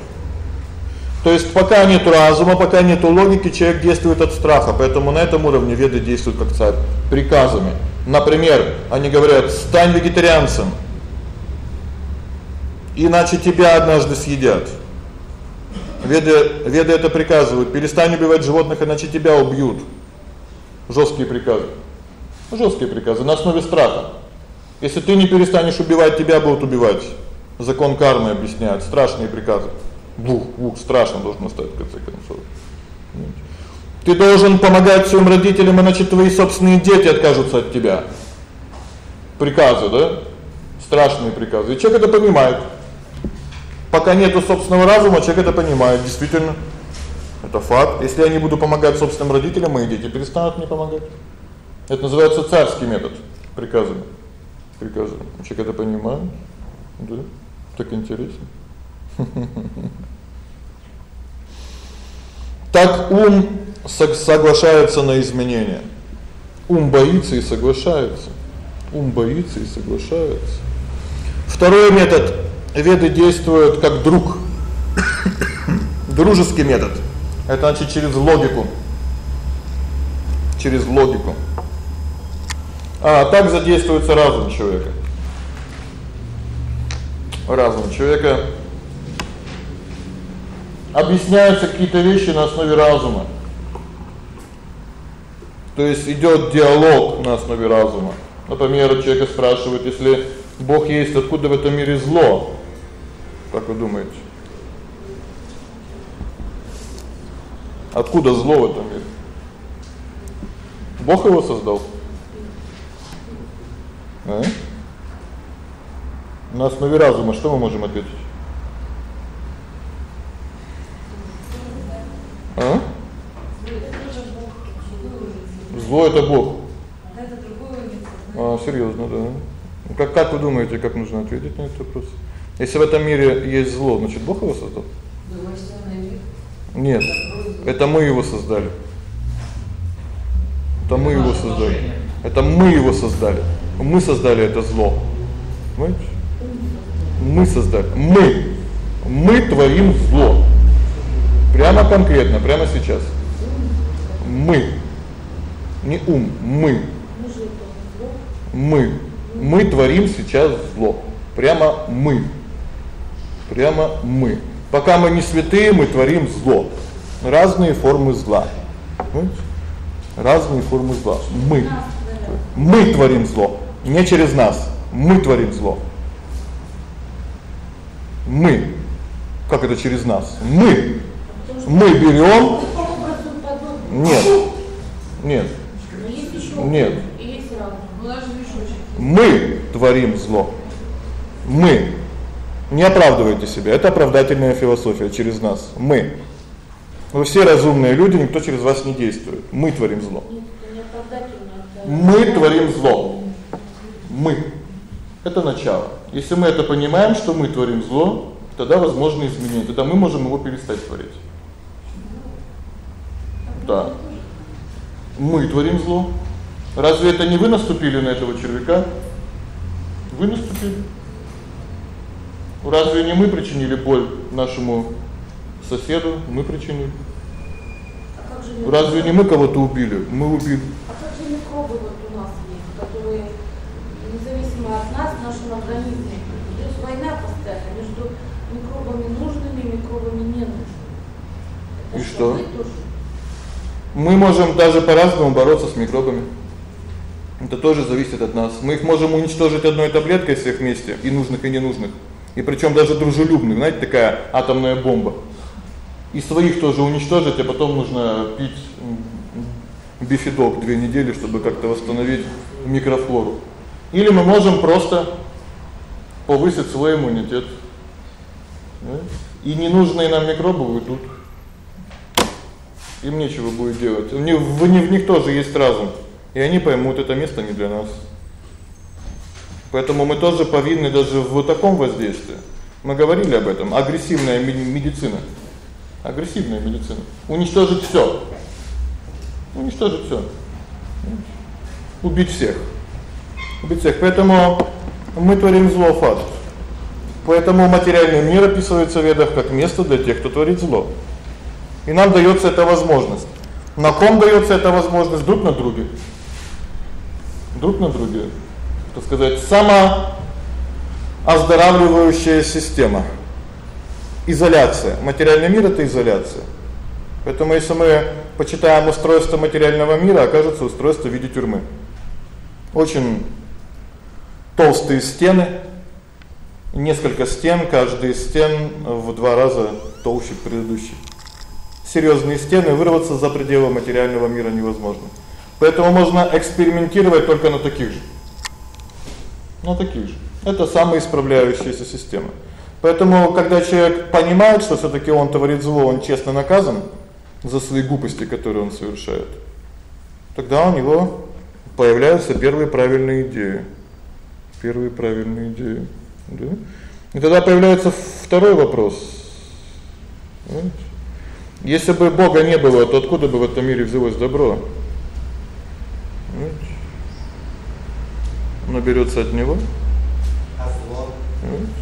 То есть пока нет разума, пока нет логики, человек действует от страха. Поэтому на этом уровне веды действуют как царь приказами. Например, они говорят: "Стань вегетарианцем, иначе тебя однажды съедят". Веды веды это приказывают: "Перестань убивать животных, иначе тебя убьют". Жёсткие приказы. Жёсткие приказы на основе страха. Если ты не перестанешь убивать, тебя будут убивать. Закон кармы объясняет страшные приказы. Бух, бух, страшно должно стать в конце концов. Ты должен помогать своим родителям, иначе твои собственные дети откажутся от тебя. Приказы, да? Страшные приказы. И человек это понимает. Пока нету собственного разума, человек это понимает, действительно. Это факт. Если я не буду помогать собственным родителям, мои дети перестанут мне помогать. Это называется царский метод приказами. Приказы. Человек это понимает. Да? Так интересно. Так ум соглашается на изменения. Ум боится и соглашается. Ум боится и соглашается. Второй метод. Веды действуют как друг. Дружеский метод. Это значит через логику. Через логику. А так задействуется разум человека. Разум человека объясняются какие-то вещи на основе разума. То есть идёт диалог на основе разума. Например, человека спрашивают: "Если Бог есть, откуда в этом мире зло?" Как вы думаете? Откуда зло в этом мире? Бог его создал. А? На основе разума что мы можем ответить? А? Зло это Бог. А, серьёзно, да. Ну, как как вы думаете, как нужно ответить на этот вопрос? Если в этом мире есть зло, значит Бог его создал? Нет. Это мы его создали. Это мы его создали. Это мы его создали. Мы создали это зло. Понимаете? Мы создали. Мы. Мы творим зло. Прямо конкретно, прямо сейчас. Мы. Не ум, мы. Мы. Мы творим сейчас зло. Прямо мы. Прямо мы. Пока мы не святые, мы творим зло. Разные формы зла. Понимаете? Разные формы зла. Мы. Мы творим зло, не через нас. Мы творим зло. Мы. Как это через нас? Мы. Мы берём Нет. Нет. Нет. Мы творим зло. Мы. Не оправдывайте себя. Это оправдательная философия через нас. Мы. Вы все разумные люди, никто через вас не действует. Мы творим зло. Мы творим зло. Мы. Это начало. Если мы это понимаем, что мы творим зло, тогда возможны изменения. Тогда мы можем его перестать творить. Да. Мы творим зло. Разве это не вы наступили на этого червяка? Вы наступили. Разве не мы причинили боль нашему соседу? Мы причинили. А как же микробы? Разве не мы кого-то убили? Мы убили. А как же микробы вот у нас есть, которые независимо от нас в нашем организме идет война постоянно между микробами нужными и микробами ненужными. Это И что? одно и то же. Мы можем даже по-разному бороться с микробами. Это тоже зависит от нас. Мы их можем уничтожить одной таблеткой всех вместе, и нужных, и ненужных. И причём даже дружелюбных, знаете, такая атомная бомба. И своих тоже уничтожить, а потом нужно пить бифидок 2 недели, чтобы как-то восстановить микрофлору. Или мы можем просто повысить свой иммунитет. И ненужные нам микробы уйдут. Им нечего будет делать. У них, в них тоже есть разум. И они поймут, это место не для нас. Поэтому мы тоже повинны даже в вот таком воздействии. Мы говорили об этом. Агрессивная медицина. Агрессивная медицина. Уничтожить всё. Уничтожить всё. Убить всех. Убить всех. Поэтому мы творим зло факт. Поэтому материальный мир описывается в ведах как место для тех, кто творит зло. И нам даётся эта возможность. На ком даётся эта возможность друг на друге? Друг на друге. Так сказать, сама оздоравливающая система. Изоляция. Материальный мир это изоляция. Поэтому если мы почитаем устройство материального мира, окажется устройство в виде тюрьмы. Очень толстые стены, несколько стен, каждая из стен в два раза толще предыдущей серьёзные стены, вырваться за пределы материального мира невозможно. Поэтому можно экспериментировать только на таких же. На таких же. Это самоисправляющаяся система. Поэтому когда человек понимает, что всё-таки он творит зло, он честно наказан за свои глупости, которые он совершает. Тогда у него появляются первые правильные идеи. Первые правильные идеи, да? И тогда появляется второй вопрос. Если бы Бога не было, то откуда бы в этом мире взялось добро? Оно берётся от него. А зло?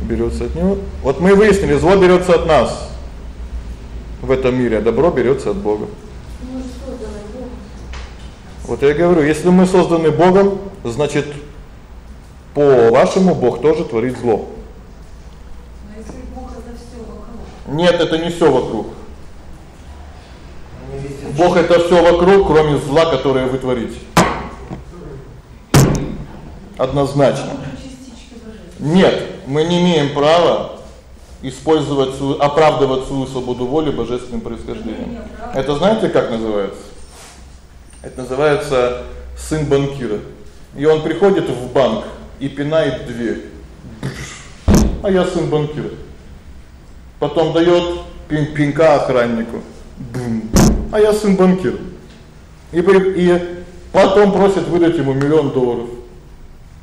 Берётся от него. Вот мы выяснили, зло берётся от нас. В этом мире, а добро берётся от Бога. Же созданы Богом. Вот я говорю, если мы созданы Богом, значит, по-вашему Бог тоже творит зло. Но если Бог это всё вокруг. Нет, это не всё вокруг. Бог это всё вокруг, кроме зла, которое вы творите. Однозначно. Нет, мы не имеем права использовать свою оправдывать свою свободу воли божественным происхождением. Это знаете, как называется? Это называется сын банкира. И он приходит в банк и пинает дверь. А я сын банкира. Потом даёт пин пинка охраннику. Бум. А я сын банкира. И и потом просит выдать ему миллион долларов.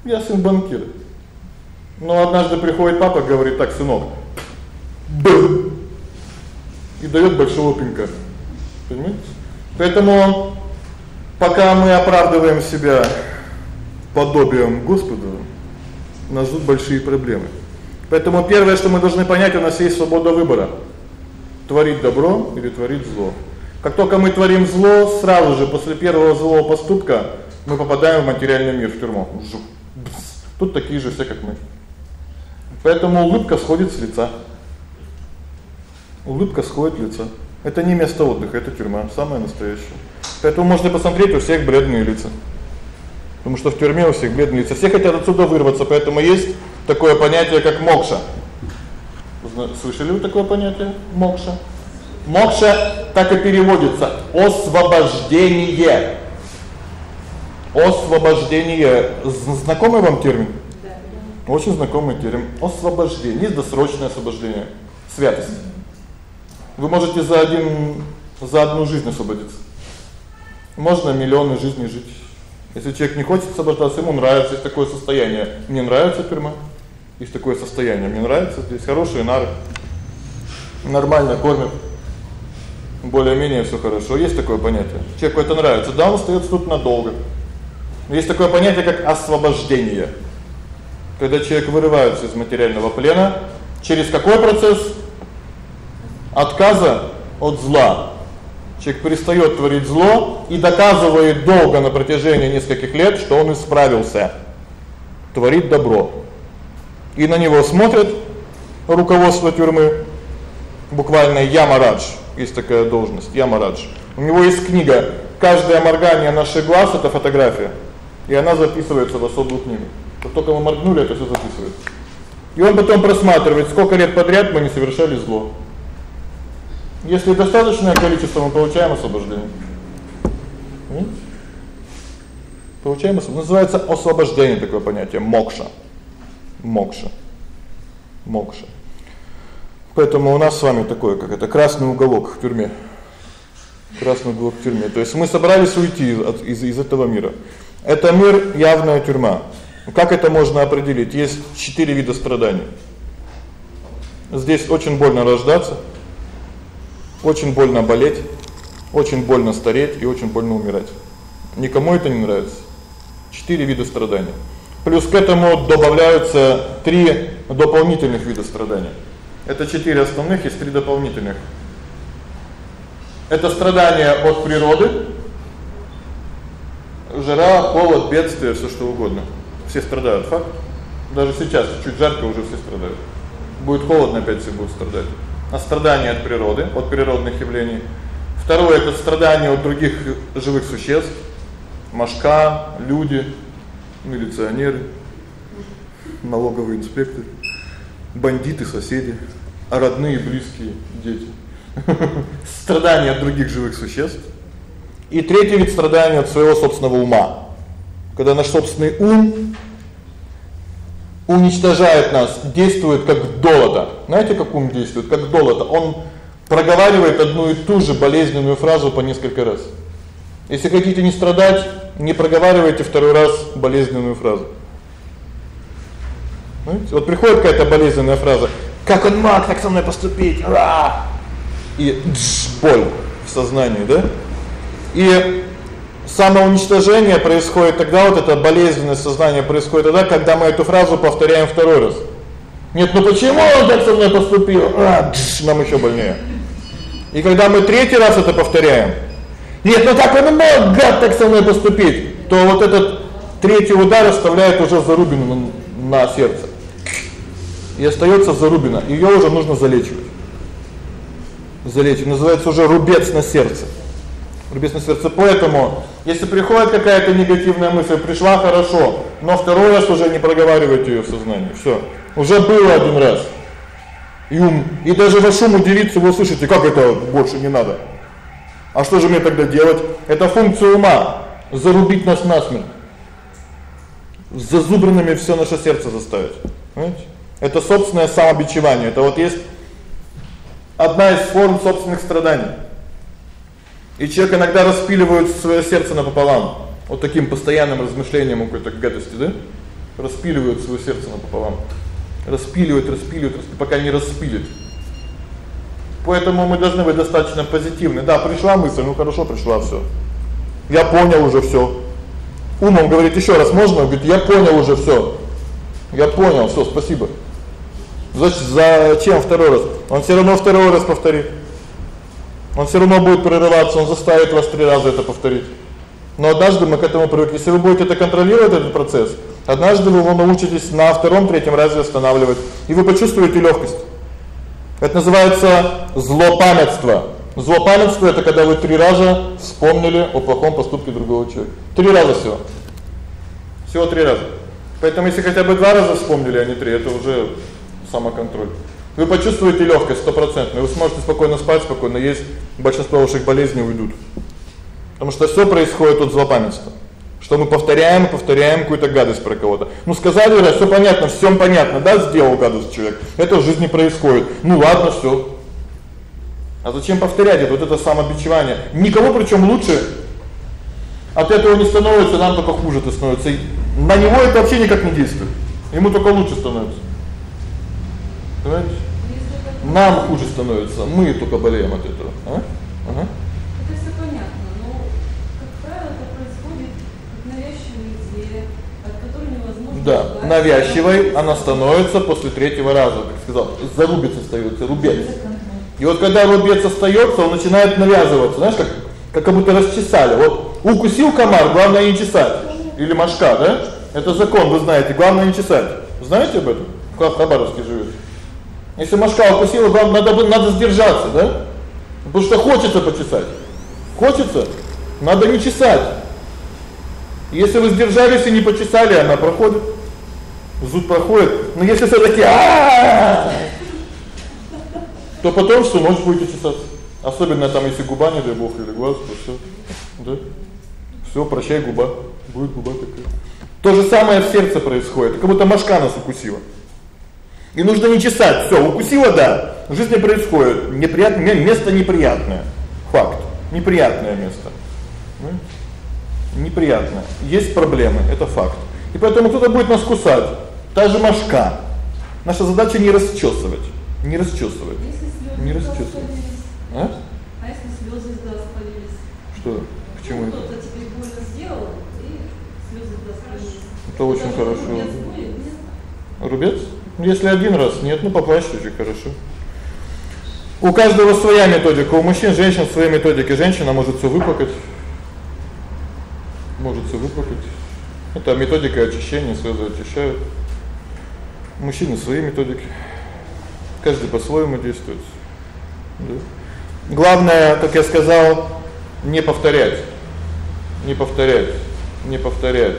Я сын банкира. Но однажды приходит папа, говорит: "Так, сынок, Б. И даёт большого пинка. Понимаете? Поэтому пока мы оправдываем себя подобием Господу, нас ждут большие проблемы. Поэтому первое, что мы должны понять, у нас есть свобода выбора: творить добро или творить зло. Как только мы творим зло, сразу же после первого злого поступка мы попадаем в материальный мир, в тюрьму. Жух. Тут такие же все, как мы. Поэтому улыбка сходит с лица. Улыбка сходит с лица. Это не место отдыха, это тюрьма, самая настоящая. Поэтому можно посмотреть, у всех бледные лица. Потому что в тюрьме у всех бледные лица. Все хотят отсюда вырваться, поэтому есть такое понятие, как мокша. Слышали вы такое понятие? Мокша. Мокша так и переводится освобождение. Освобождение знакомый вам термин? Да. Очень знакомый термин. Освобождение, досрочное освобождение, святость. Вы можете за один за одну жизнь освободиться. Можно миллионы жизней жить. Если человек не хочет освобождаться, ему нравится есть такое состояние. Мне нравится тюрьма. Есть такое состояние. Мне нравится, здесь хорошие нары. Нормально кормят. Более-менее всё хорошо. Есть такое понятие. Человеку это нравится. Да, он остаётся тут надолго. Есть такое понятие как освобождение. Когда человек вырывается из материального плена, через какой процесс отказа от зла. Человек перестаёт творить зло и доказывает долго на протяжении нескольких лет, что он исправился. Творит добро. И на него смотрят руководство тюрьмы. Буквально Ямарадж, есть такая должность, Ямарадж. У него есть книга. Каждое моргание наших глаз это фотография. И она записывается в особую книгу. Как только мы моргнули, это всё записывается. И он потом просматривает, сколько лет подряд мы не совершали зло. Если достаточное количество, мы получаем освобождение. Получаем называется освобождение такое понятие мокша. Мокша. Мокша. Поэтому у нас с вами такое, как это красный уголок в тюрьме. Красный уголок в тюрьме. То есть мы собрались уйти от из из этого мира. Это мир явная тюрьма. Как это можно определить? Есть четыре вида страданий. Здесь очень больно рождаться, очень больно болеть, очень больно стареть и очень больно умирать. Никому это не нравится. Четыре вида страданий. Плюс к этому добавляются три дополнительных вида страданий. Это четыре основных, есть три дополнительных. Это страдания от природы. Жара, холод, бедствия, всё что угодно. Все страдают, факт. Даже сейчас чуть жарко уже все страдают. Будет холодно, опять все будут страдать а страдания от природы, от природных явлений. Второе это страдания от других живых существ. Машка, люди, милиционеры, налоговые инспекторы, бандиты, соседи, а родные, близкие, дети. Страдания от других живых существ. И третий вид страдания от своего собственного ума. Когда наш собственный ум уничтожает нас, действует как долото. Знаете, как ум действует? Как долото. Он проговаривает одну и ту же болезненную фразу по несколько раз. Если хотите не страдать, не проговаривайте второй раз болезненную фразу. Знаете? Вот приходит какая-то болезненная фраза: "Как он мог так со мной поступить?" Ра! И дж, боль в сознании, да? И самоуничтожение происходит тогда, вот это болезненное сознание происходит тогда, когда мы эту фразу повторяем второй раз. Нет, ну почему он так со мной поступил? А, дж, нам ещё больнее. И когда мы третий раз это повторяем. Нет, ну как он мог гад так со мной поступить? То вот этот третий удар оставляет уже зарубину на, сердце. И остаётся зарубина. Её уже нужно залечивать. Залечить называется уже рубец на сердце. Рубец на сердце. Поэтому если приходит какая-то негативная мысль, пришла хорошо, но второй раз уже не проговаривайте её в сознании. Всё. Уже было один раз. И ум, и даже ваш ум удивится, вы услышите, как это больше не надо. А что же мне тогда делать? Это функция ума зарубить нас насмерть. С зазубринами всё наше сердце заставить. Понимаете? Это собственное самобичевание. Это вот есть одна из форм собственных страданий. И человек иногда распиливает своё сердце напополам. Вот таким постоянным размышлением о какой-то гадости, да? Распиливает своё сердце напополам. Распиливает, распиливает, распиливает, пока не распилит. Поэтому мы должны быть достаточно позитивны. Да, пришла мысль, ну хорошо, пришла всё. Я понял уже всё. Умом говорит: "Ещё раз можно?" Говорит: "Я понял уже всё". Я понял, всё, спасибо. Зачем второй раз? Он всё равно второй раз повторит. Он всё равно будет прерываться, он заставит вас три раза это повторить. Но однажды мы к этому привыкли. Если вы будете это контролировать этот процесс, однажды вы его научитесь на втором, третьем разе останавливать, и вы почувствуете лёгкость. Это называется злопамятство. Злопамятство это когда вы три раза вспомнили о плохом поступке другого человека. Три раза всего. Всего три раза. Поэтому если хотя бы два раза вспомнили, а не три, это уже самоконтроль. Вы почувствуете лёгкость стопроцентную, вы сможете спокойно спать, спокойно есть, большинство ваших болезней уйдут. Потому что всё происходит от злопамятства. что мы повторяем, повторяем какую-то гадость про кого-то. Ну сказали раз, всё понятно, всем понятно, да, сделал гадость человек. Это в жизни происходит. Ну ладно, всё. А зачем повторять это? Вот это самобичевание. Никого причём лучше от этого не становится, нам только хуже это становится. На него это вообще никак не действует. Ему только лучше становится. Понимаете? Нам хуже становится. Мы только болеем от этого, а? Ага. Это всё понятно, но как правило это происходит как навязчивая идея, от которой невозможно Да, навязчивой она становится после третьего раза, как сказал, зарубец остаётся, рубец. И вот когда рубец остаётся, он начинает навязываться, знаешь, как как будто расчесали. Вот укусил комар, главное не чесать. Или мошка, да? Это закон, вы знаете, главное не чесать. Знаете об этом? В Хабаровске живёте? Если мошка укусила, вам надо надо сдержаться, да? Потому что хочется почесать. Хочется, надо не чесать. Если вы сдержались и не почесали, она проходит. Зуд проходит. Но если всё-таки то потом что, ночь будете чесаться. Особенно там если губа не дай бог или глаз, то всё. Да? Всё, прощай губа. Будет губа такая. То же самое в сердце происходит. Как будто мошка нас укусила. И нужно не чесать. Всё, укусила, да. В жизни происходит неприятное место неприятное. Факт. Неприятное место. Неприятно. Есть проблемы, это факт. И поэтому кто-то будет нас кусать. Та же мошка. Наша задача не расчесывать, не расчесывать. Не расчесывать. А? А если слёзы из глаз полились? Что? Почему? Ну, кто-то тебе больно сделал, и слёзы из глаз полились. Это очень хорошо. Рубец? Ну если один раз, нет, ну попасть очень хорошо. У каждого своя методика. У мужчин, женщин своя методика. Женщина может всё выплакать. Может всё выплакать. Это методика очищения, слезы очищают. Мужчины свои методики. Каждый по-своему действует. Да. Главное, как я сказал, не повторять. Не повторять. Не повторять.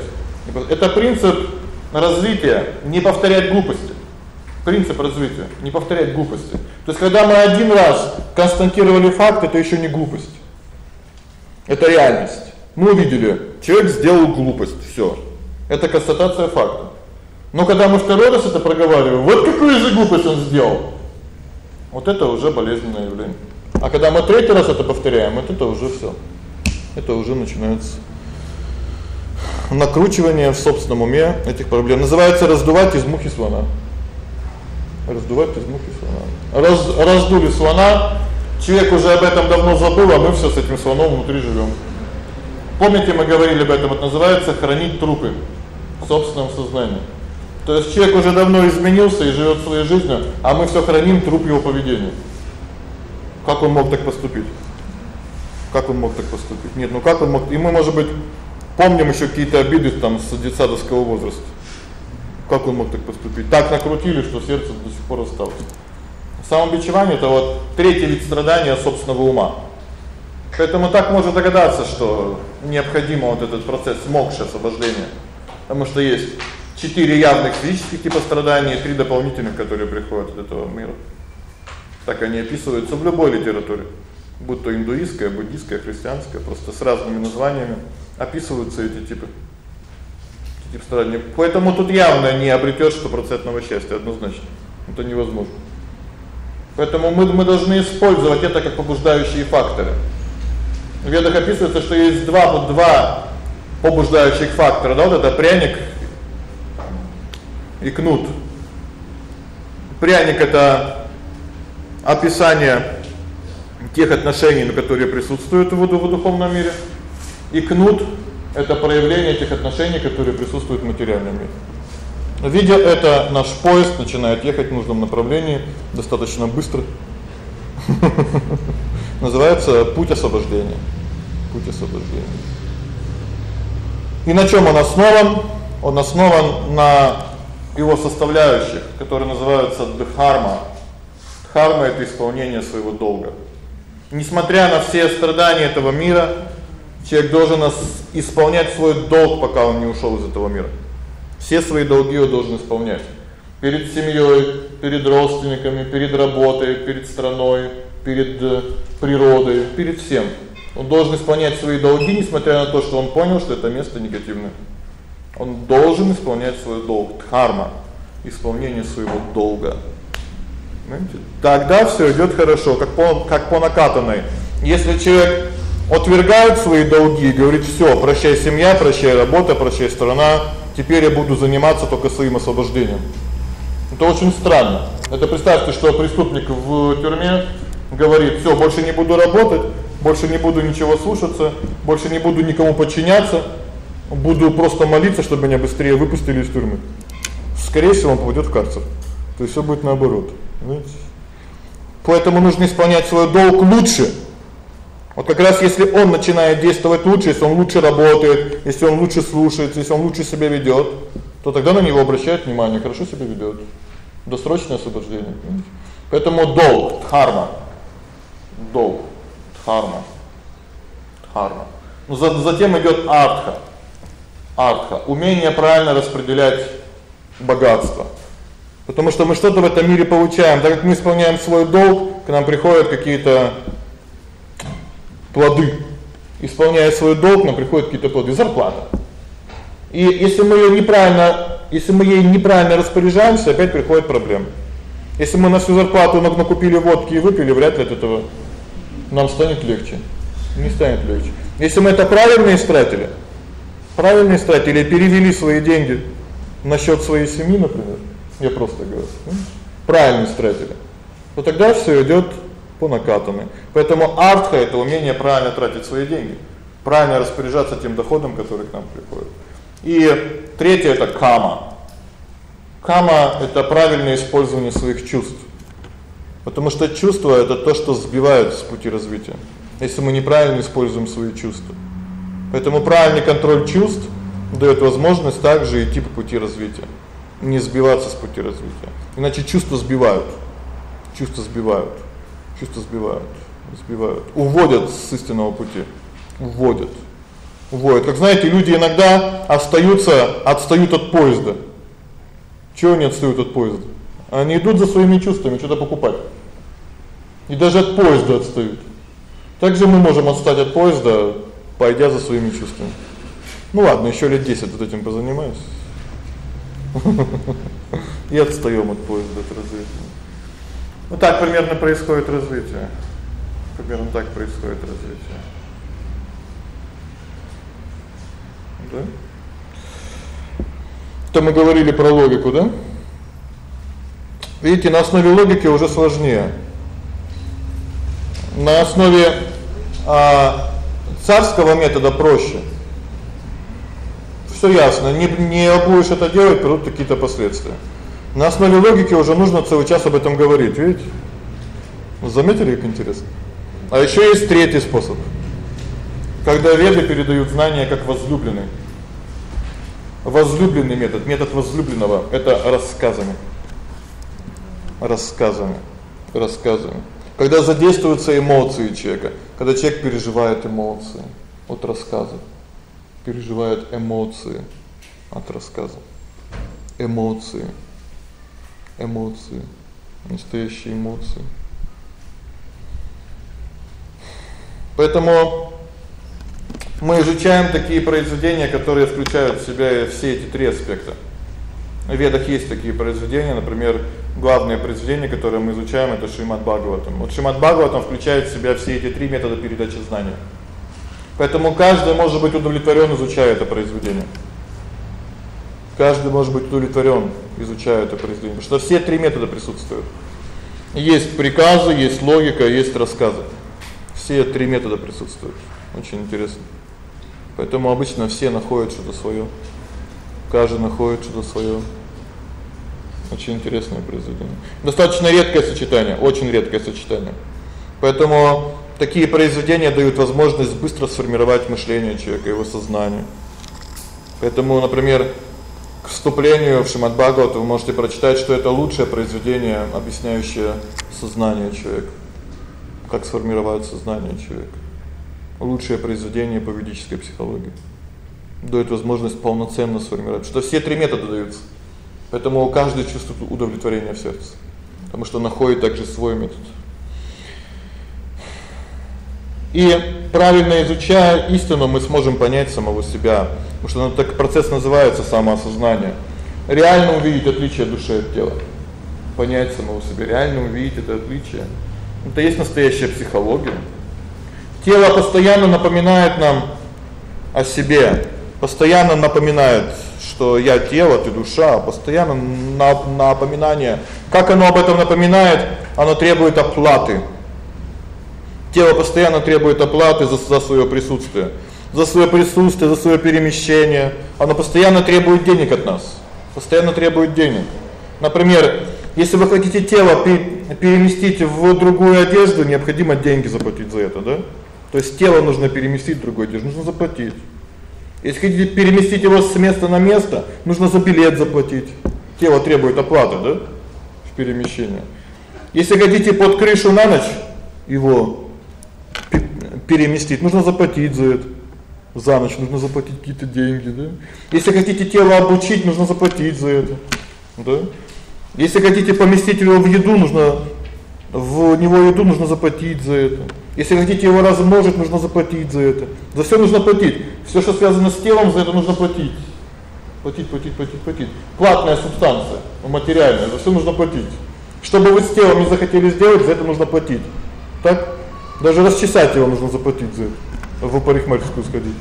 Это принцип развития, не повторять глупости. Принцип развития не повторять глупости. То есть когда мы один раз констатировали факт, это ещё не глупость. Это реальность. Мы увидели, человек сделал глупость, всё. Это констатация факта. Но когда мы второй раз это проговариваем, вот какую же глупость он сделал. Вот это уже болезненное явление. А когда мы третий раз это повторяем, вот это уже всё. Это уже начинается накручивание в собственном уме этих проблем. Называется раздувать из мухи слона. Раздувать из мухи слона. Раз раздули слона, человек уже об этом давно забыл, а мы всё с этим слоном внутри живём. Помните, мы говорили об этом, это называется хранить трупы в собственном сознании. То есть человек уже давно изменился и живёт своей жизнью, а мы всё храним труп его поведения. Как он мог так поступить? Как он мог так поступить? Нет, ну как он мог? И мы, может быть, помним ещё какие-то обиды там с детсадовского возраста. Как он мог так поступить? Так накрутили, что сердце до сих пор осталось. Самобичевание это вот третий вид страдания собственного ума. Поэтому так можно догадаться, что необходимо вот этот процесс мокша освобождения. Потому что есть четыре явных физических типа страданий три дополнительных, которые приходят от этого мира. Так они описываются в любой литературе, будь то индуистская, буддийская, христианская, просто с разными названиями описываются эти типы тип страданий. Поэтому тут явно не обретёшь стопроцентного счастья однозначно. Это невозможно. Поэтому мы мы должны использовать это как побуждающие факторы. В ведах описывается, что есть два вот два побуждающих фактора, да, вот это пряник и кнут. Пряник это описание тех отношений, на которые присутствуют в, в духовном мире. И кнут это проявление тех отношений, которые присутствуют в материальном мире. Видя это, наш поезд начинает ехать в нужном направлении достаточно быстро. Называется путь освобождения. Путь освобождения. И на чём он основан? Он основан на его составляющих, которые называются дхарма. Дхарма это исполнение своего долга. Несмотря на все страдания этого мира, человек должен исполнять свой долг, пока он не ушёл из этого мира. Все свои долги он должен исполнять. Перед семьёй, перед родственниками, перед работой, перед страной, перед э, природой, перед всем. Он должен исполнять свои долги, несмотря на то, что он понял, что это место негативное. Он должен исполнять свой долг, дхарма, исполнение своего долга. Понимаете? Тогда всё идёт хорошо, как по как по накатанной. Если человек отвергает свои долги и говорит: "Всё, прощай семья, прощай работа, прощай страна, теперь я буду заниматься только своим освобождением". Это очень странно. Это представьте, что преступник в тюрьме говорит: "Всё, больше не буду работать, больше не буду ничего слушаться, больше не буду никому подчиняться, буду просто молиться, чтобы меня быстрее выпустили из тюрьмы". Скорее всего, он попадёт в карцер. То есть всё будет наоборот. Понимаете? Поэтому нужно исполнять свой долг лучше. Вот как раз если он начинает действовать лучше, если он лучше работает, если он лучше слушается, если он лучше себя ведёт, то тогда на него обращают внимание, хорошо себя ведёт. Досрочное освобождение? Поэтому долг, дхарма. Долг, дхарма. Дхарма. Ну затем идёт артха. Артха умение правильно распределять богатство. Потому что мы что-то в этом мире получаем, так как мы исполняем свой долг, к нам приходят какие-то плоды. Исполняя свой долг, нам приходят какие-то плоды, зарплата. И если мы её неправильно, если мы ей неправильно распоряжаемся, опять приходят проблемы. Если мы на всю зарплату накупили водки и выпили, вряд ли от этого нам станет легче. Не станет легче. Если мы это правильно истратили, правильно истратили, перевели свои деньги на счёт своей семьи, например, я просто говорю, правильно истратили. То тогда всё идёт по накатанной. Поэтому артха это умение правильно тратить свои деньги, правильно распоряжаться тем доходом, который к нам приходит. И третье это кама. Кама это правильное использование своих чувств. Потому что чувства это то, что сбивает с пути развития. Если мы неправильно используем свои чувства. Поэтому правильный контроль чувств даёт возможность также идти по пути развития, не сбиваться с пути развития. Иначе чувства сбивают. Чувства сбивают. Чувства сбивают, сбивают, уводят с истинного пути. Уводят. Уводят. Как знаете, люди иногда остаются, отстают от поезда. Чего они отстают от поезда? Они идут за своими чувствами что-то покупать. И даже от поезда отстают. Также мы можем отстать от поезда, пойдя за своими чувствами. Ну ладно, ещё лет 10 вот этим позанимаюсь. И отстаём от поезда от. Вот так примерно происходит развитие. Примерно так происходит развитие. Да? То мы говорили про логику, да? Видите, на основе логики уже сложнее. На основе а царского метода проще. Всё ясно, не не будешь это делать, придут какие-то последствия. На основе логики уже нужно целый час об этом говорить, видите? Заметили, как интересно? А ещё есть третий способ. Когда веды передают знания как возлюбленные. Возлюбленный метод, метод возлюбленного это рассказами. Рассказами. Рассказами. Когда задействуются эмоции человека, когда человек переживает эмоции от рассказа. Переживает эмоции от рассказа. Эмоции эмоции, настоящие эмоции. Поэтому мы изучаем такие произведения, которые включают в себя все эти три аспекта. В Ведах есть такие произведения, например, главное произведение, которое мы изучаем это Шримад Бхагаватам. Вот Шримад Бхагаватам включает в себя все эти три метода передачи знаний. Поэтому каждый может быть удовлетворён, изучая это произведение. Каждый может быть удовлетворён, изучая это произведение, потому что все три метода присутствуют. Есть приказы, есть логика, есть рассказы. Все три метода присутствуют. Очень интересно. Поэтому обычно все находят что-то своё. Каждый находит что-то своё. Очень интересное произведение. Достаточно редкое сочетание, очень редкое сочетание. Поэтому такие произведения дают возможность быстро сформировать мышление человека, его сознание. Поэтому, например, к вступлению в Шримад Бхагават вы можете прочитать, что это лучшее произведение, объясняющее сознание человека. Как сформировать сознание человека. Лучшее произведение по ведической психологии. Даёт возможность полноценно сформировать. Что все три метода даются. Поэтому каждый чувствует удовлетворение в сердце, потому что находит также свой метод. И правильно изучая истину, мы сможем понять самого себя, потому что ну, процесс называется самоосознание. Реально увидеть отличие души от тела. Понять самого себя, реально увидеть это отличие. Это есть настоящая психология. Тело постоянно напоминает нам о себе, постоянно напоминает, что я тело, ты душа, постоянно напоминание. Как оно об этом напоминает? Оно требует оплаты. Тело постоянно требует оплаты за за своё присутствие, за своё присутствие, за своё перемещение. Оно постоянно требует денег от нас. Постоянно требует денег. Например, если вы хотите тело переместить в другую одежду, необходимо деньги заплатить за это, да? То есть тело нужно переместить в другую одежду, нужно заплатить. Если хотите переместить его с места на место, нужно за билет заплатить. Тело требует оплаты, да? В перемещении. Если хотите под крышу на ночь его переместить, нужно заплатить за это. За ночь нужно заплатить какие-то деньги, да? Если хотите тело обучить, нужно заплатить за это. Да? Если хотите поместить его в еду, нужно в него еду нужно заплатить за это. Если хотите его размножить, нужно заплатить за это. За всё нужно платить. Всё, что связано с телом, за это нужно платить. Платить, платить, платить, платить. Платная субстанция, материальная, за всё нужно платить. Что бы вы с телом не захотели сделать, за это нужно платить. Так? Даже расчесать его нужно заплатить за. В парикмахерскую сходить.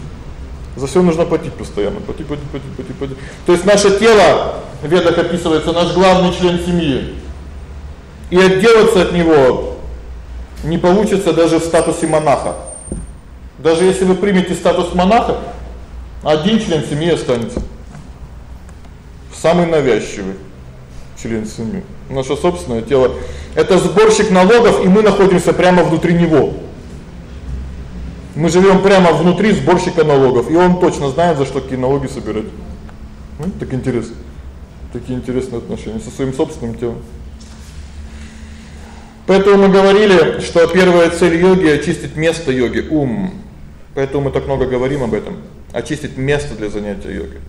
За всё нужно платить постоянно. Платить, платить, платить, платить, платить. То есть наше тело в описывается наш главный член семьи. И отделаться от него не получится даже в статусе монаха. Даже если вы примете статус монаха, один член семьи останется. Самый навязчивый член семьи. Наше собственное тело это сборщик налогов, и мы находимся прямо внутри него. Мы живём прямо внутри сборщика налогов, и он точно знает, за что какие налоги собирать. Ну, так интересно. Такие интересные отношения со своим собственным телом. Поэтому мы говорили, что первая цель йоги очистить место йоги ум. Поэтому мы так много говорим об этом. Очистить место для занятия йогой.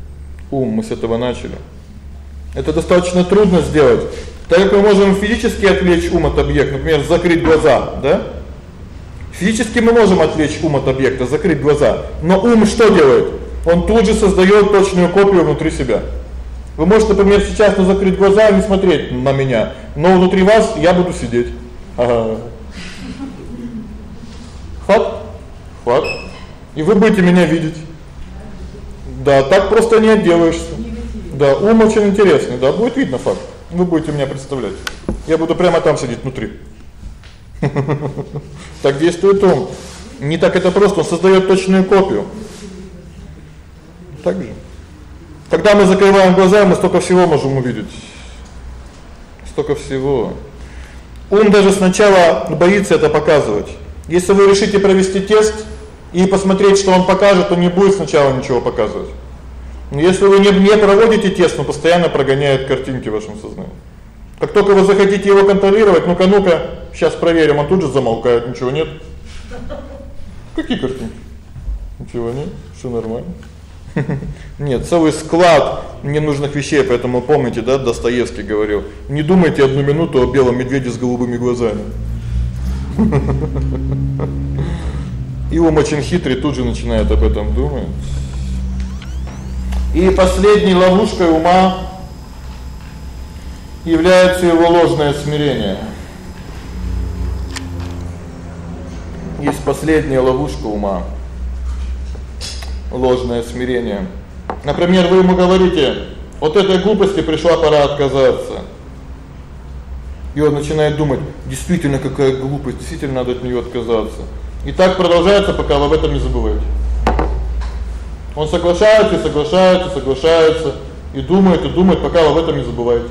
Ум, мы с этого начали. Это достаточно трудно сделать. Так как мы можем физически отвлечь ум от объекта, например, закрыть глаза, да? Физически мы можем отвлечь ум от объекта, закрыть глаза. Но ум что делает? Он тут же создаёт точную копию внутри себя. Вы можете, например, сейчас на закрыть глаза и не смотреть на меня, но внутри вас я буду сидеть. Ага. Факт. Факт. И вы будете меня видеть. Да, так просто не отделаешься. Да, ум очень интересный, да, будет видно факт. Вы будете меня представлять. Я буду прямо там сидеть внутри. Так действует ум. Не так это просто, он создаёт точную копию. Так же. Когда мы закрываем глаза, мы столько всего можем увидеть. Столько всего. Он даже сначала боится это показывать. Если вы решите провести тест и посмотреть, что он покажет, то не будет сначала ничего показывать. Но если вы не не проводите тест, он постоянно прогоняет картинки в вашем сознании. Как только вы захотите его контролировать, ну-ка, ну-ка, сейчас проверим, он тут же замолкает, ничего нет. Какие картинки? Ничего нет, всё нормально. Нет, целый склад ненужных вещей, поэтому помните, да, Достоевский говорил: "Не думайте одну минуту о белом медведе с голубыми глазами". И ум очень хитрый тут же начинает об этом думать. И последней ловушкой ума является его ложное смирение. Есть последняя ловушка ума ложное смирение. Например, вы ему говорите: "Вот этой глупости пришла пора отказаться". И он начинает думать: "Действительно, какая глупость, действительно надо от неё отказаться". И так продолжается, пока вы об этом не забываете. Он соглашается, соглашается, соглашается и думает, и думает, пока об этом не забываете.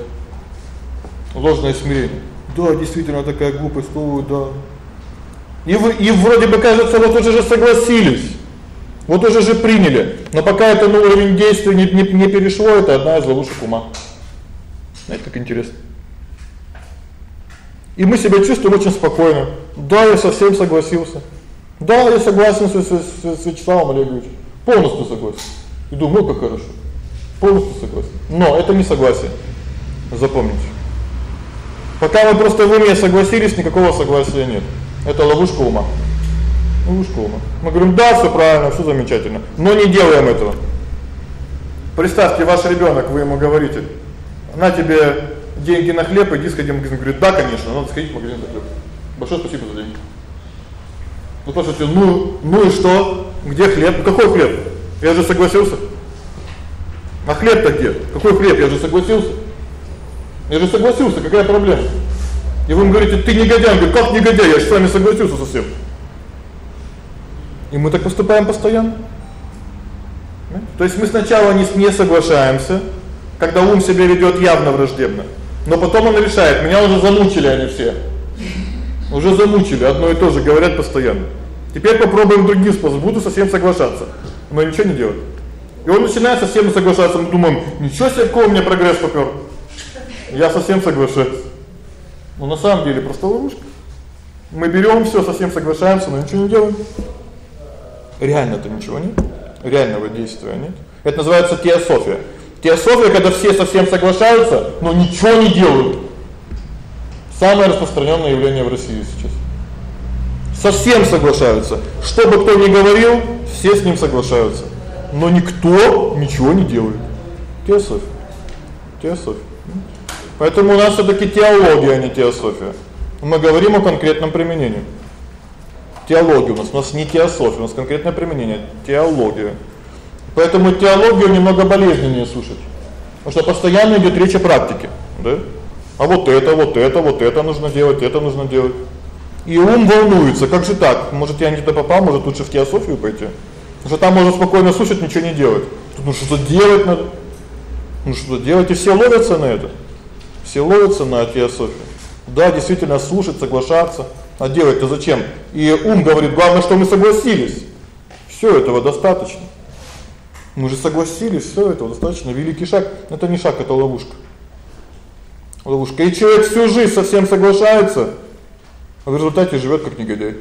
Ложное смирение. Да, действительно такая глупость, о, да. И вы и вроде бы кажется, вот уже же согласились. Вот уже же приняли. Но пока это на уровень действия не не, не перешло, это одна из ловушек ума. Знаете, как интересно. И мы себя чувствуем очень спокойно. Да, я совсем согласился. Да, я согласен с, с, с Вячеславом Олеговичем. Полностью согласен. И думаю, как хорошо. Полностью согласен. Но это не согласие. Запомните. Пока вы просто в уме согласились, никакого согласия нет. Это ловушка ума. Ловушка ума. Мы говорим: "Да, всё правильно, всё замечательно", но не делаем этого. Представьте, ваш ребёнок, вы ему говорите: "На тебе деньги на хлеб, иди сходи в магазин". Говорит: "Да, конечно, надо сходить в магазин за хлеб". Большое спасибо за деньги. Ну послушайте, ну, ну и что? Где хлеб? Какой хлеб? Я же согласился. А хлеб-то где? Какой хлеб? Я же согласился. Я же согласился, какая проблема? И вы ему говорите: "Ты негодяй". Он говорит: "Как негодяй? Я же с вами согласился совсем". И мы так поступаем постоянно. То есть мы сначала не не соглашаемся, когда ум себя ведёт явно враждебно. Но потом он решает: "Меня уже замучили они все". Уже замучили, одно и то же говорят постоянно. Теперь попробуем другие способы, буду совсем соглашаться. Но ничего не делать. И он начинает совсем соглашаться, мы думаем: "Ничего себе, какой у меня прогресс попёр". Я совсем соглашаюсь. Но на самом деле просто ловушка. Мы берём всё, совсем соглашаемся, но ничего не делаем. Реально-то ничего нет. Реального действия нет. Это называется теософия. Теософия, когда все совсем соглашаются, но ничего не делают. Самое распространённое явление в России сейчас. Совсем соглашаются. Что бы кто ни говорил, все с ним соглашаются. Но никто ничего не делает. Теософия. Теософия. Поэтому у нас всё-таки теология, а не теософия. Мы говорим о конкретном применении. Теология у нас, у нас не теософия, у нас конкретное применение теология. Поэтому теологию немного болезненнее слушать. Потому что постоянно идёт речь о практике, да? А вот это, вот это, вот это нужно делать, это нужно делать. И ум волнуется: как же так? Может, я не туда попал, может, лучше в теософию пойти? Что там можно спокойно слушать, ничего не делать. Тут ну что-то делать надо. Ну что делать, и все ловятся на это. Все ловятся на теософию. Да, действительно слушать, соглашаться, а делать-то зачем? И ум говорит: "Главное, что мы согласились". Всё этого достаточно. Мы же согласились, всё этого достаточно. Великий шаг это не шаг, это ловушка. Ловушка. И человек всю жизнь совсем соглашается, в результате живёт как негодяй.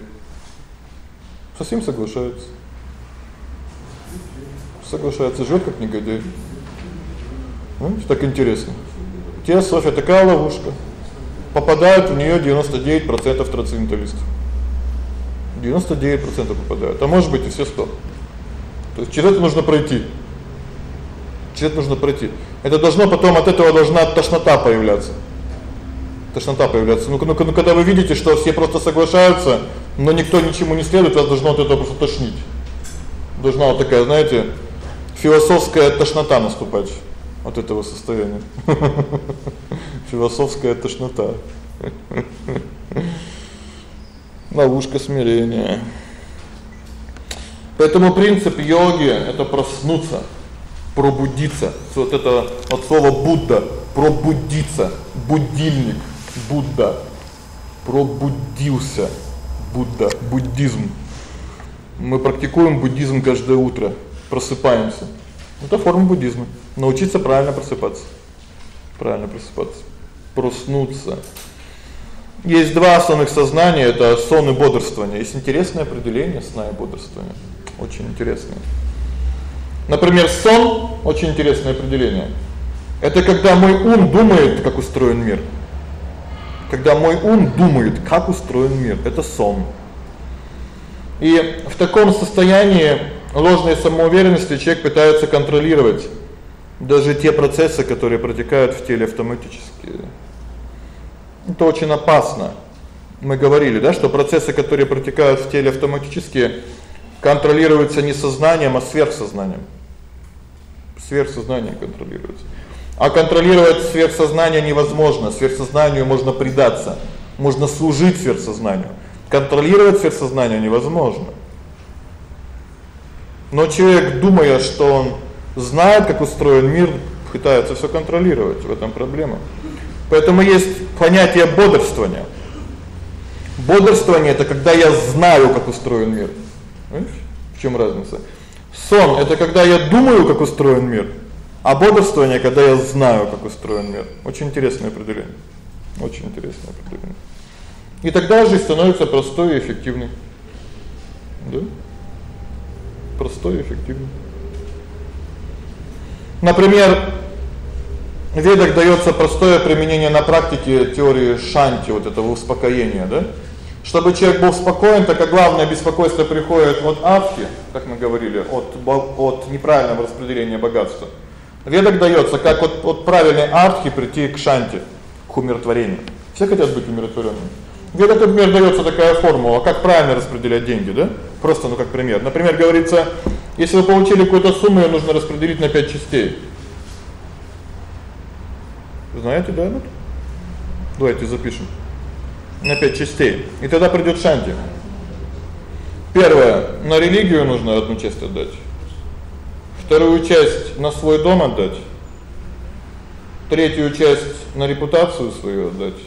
Совсем соглашается. Соглашается, живёт как негодяй. Ну, так интересно. Теософия такая ловушка. Попадают в неё 99% трансценденталистов. 99% попадают, а может быть и все 100. То есть через это нужно пройти. Через это нужно пройти. Это должно потом от этого должна тошнота появляться. Тошнота появляться. Ну, ну, ну когда вы видите, что все просто соглашаются, но никто ничему не следует, вас должно от этого просто тошнить. Должна вот такая, знаете, философская тошнота наступать от этого состояния. Философская тошнота. Ловушка смирения. Поэтому принцип йоги это проснуться, пробудиться. Вот это от слова Будда пробудиться, будильник, Будда. Пробудился. Будда, буддизм. Мы практикуем буддизм каждое утро, просыпаемся. Это форма буддизма. Научиться правильно просыпаться. Правильно просыпаться. Проснуться. Есть два основных сознания это сон и бодрствование. Есть интересное определение сна и бодрствования. Очень интересное. Например, сон очень интересное определение. Это когда мой ум думает, как устроен мир. Когда мой ум думает, как устроен мир это сон. И в таком состоянии ложной самоуверенности человек пытается контролировать даже те процессы, которые протекают в теле автоматически. Это очень опасно. Мы говорили, да, что процессы, которые протекают в теле автоматически, контролируются не сознанием, а сверхсознанием. Сверхсознанием контролируется. А контролировать сверхсознание невозможно. Сверхсознанию можно предаться, можно служить сверхсознанию. Контролировать сверхсознание невозможно. Но человек, думая, что он знает, как устроен мир, пытается всё контролировать. В этом проблема. Поэтому есть понятие бодрствования. Бодрствование это когда я знаю, как устроен мир. Понимаешь? В чём разница? Сон это когда я думаю, как устроен мир, а бодрствование когда я знаю, как устроен мир. Очень интересное определение. Очень интересное определение. И тогда жизнь становится простой и эффективной. Да? Простой и эффективной. Например, в ведах даётся простое применение на практике теории шанти, вот этого успокоения, да? Чтобы человек был спокоен, так как главное беспокойство приходит от авки, как мы говорили, от от неправильного распределения богатства. Ведок даётся как от от правильной артхи прийти к шанти, к умиротворению. Все хотят быть умиротворёнными. Ведок, например, даётся такая формула, как правильно распределять деньги, да? Просто ну как пример. Например, говорится, если вы получили какую-то сумму, её нужно распределить на 5 частей. Знаете, да, вот? Давайте запишем. На 5 частей. И тогда придёт шанти. Первое на религию нужно одну часть отдать. Вторую часть на свой дом отдать. Третью часть на репутацию свою отдать.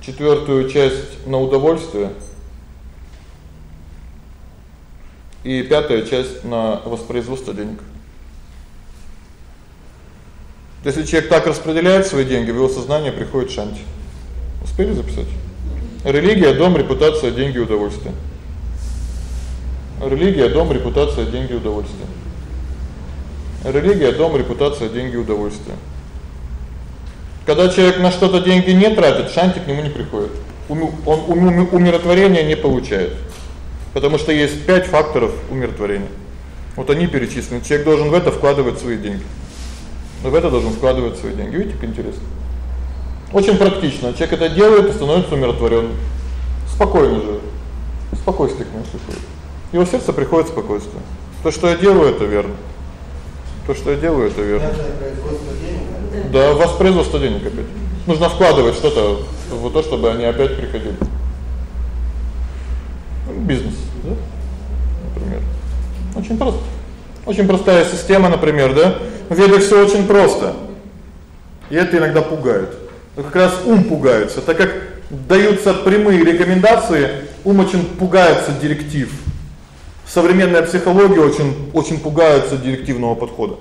Четвёртую часть на удовольствие. И пятая часть на воспроизводство денег. Если человек так распределяет свои деньги, в его сознание приходит шанти. Успели записать? Религия, дом, репутация, деньги, удовольствие. Религия, дом, репутация, деньги, удовольствие. Религия, дом, репутация, деньги, удовольствие. Когда человек на что-то деньги не тратит, шанти к нему не приходит. Он умиротворения не получает. Потому что есть 5 факторов умиротворения. Вот они перечислены. Человек должен в это вкладывать свои деньги. Но в это должен вкладывать свои деньги. Видите, как интересно. Очень практично. Человек это делает и становится умиротворённым. Спокойно живет. Спокойствие к нему приходит. Его сердце приходит спокойствие. То, что я делаю, это верно. То, что я делаю, это верно. Да, воспроизводство денег опять. Нужно вкладывать что-то в то, чтобы они опять приходили. Бизнес, да? Например. Очень просто. Очень простая система, например, да? В ведах всё очень просто. И это иногда пугает. Но как раз ум пугается, так как даются прямые рекомендации, ум очень пугается директив. Современная психология очень очень пугается директивного подхода.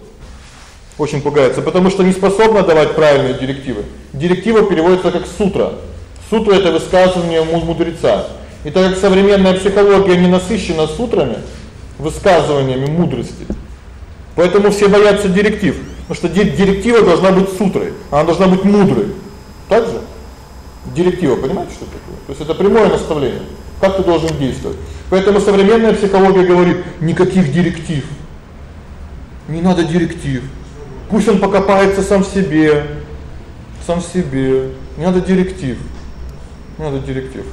Очень пугается, потому что не способна давать правильные директивы. Директива переводится как сутра. Сутра это высказывание мудреца. И так как современная психология не насыщена сутрами, высказываниями мудрости, поэтому все боятся директив, потому что директива должна быть сутрой, она должна быть мудрой. Так же? Директива, понимаете, что такое? То есть это прямое наставление. Как ты должен действовать? Поэтому современная психология говорит: никаких директив. Не надо директив. Пусть он покопается сам в себе, сам в себе. Не надо директив. Не надо директив.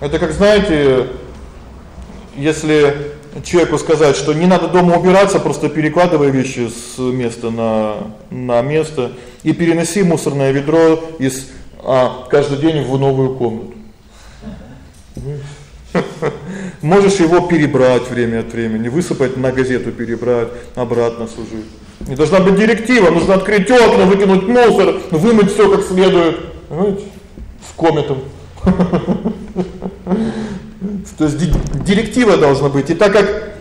Это как, знаете, если человеку сказать, что не надо дома убираться, просто перекладывай вещи с места на на место и переноси мусорное ведро из а каждый день в новую комнату. Можешь его перебрать время от времени, высыпать на газету, перебрать, обратно сложить. Не должна быть директива, нужно открыть окна, выкинуть мусор, вымыть всё как следует, понимаете? С кометом. То есть директива должна быть. И так как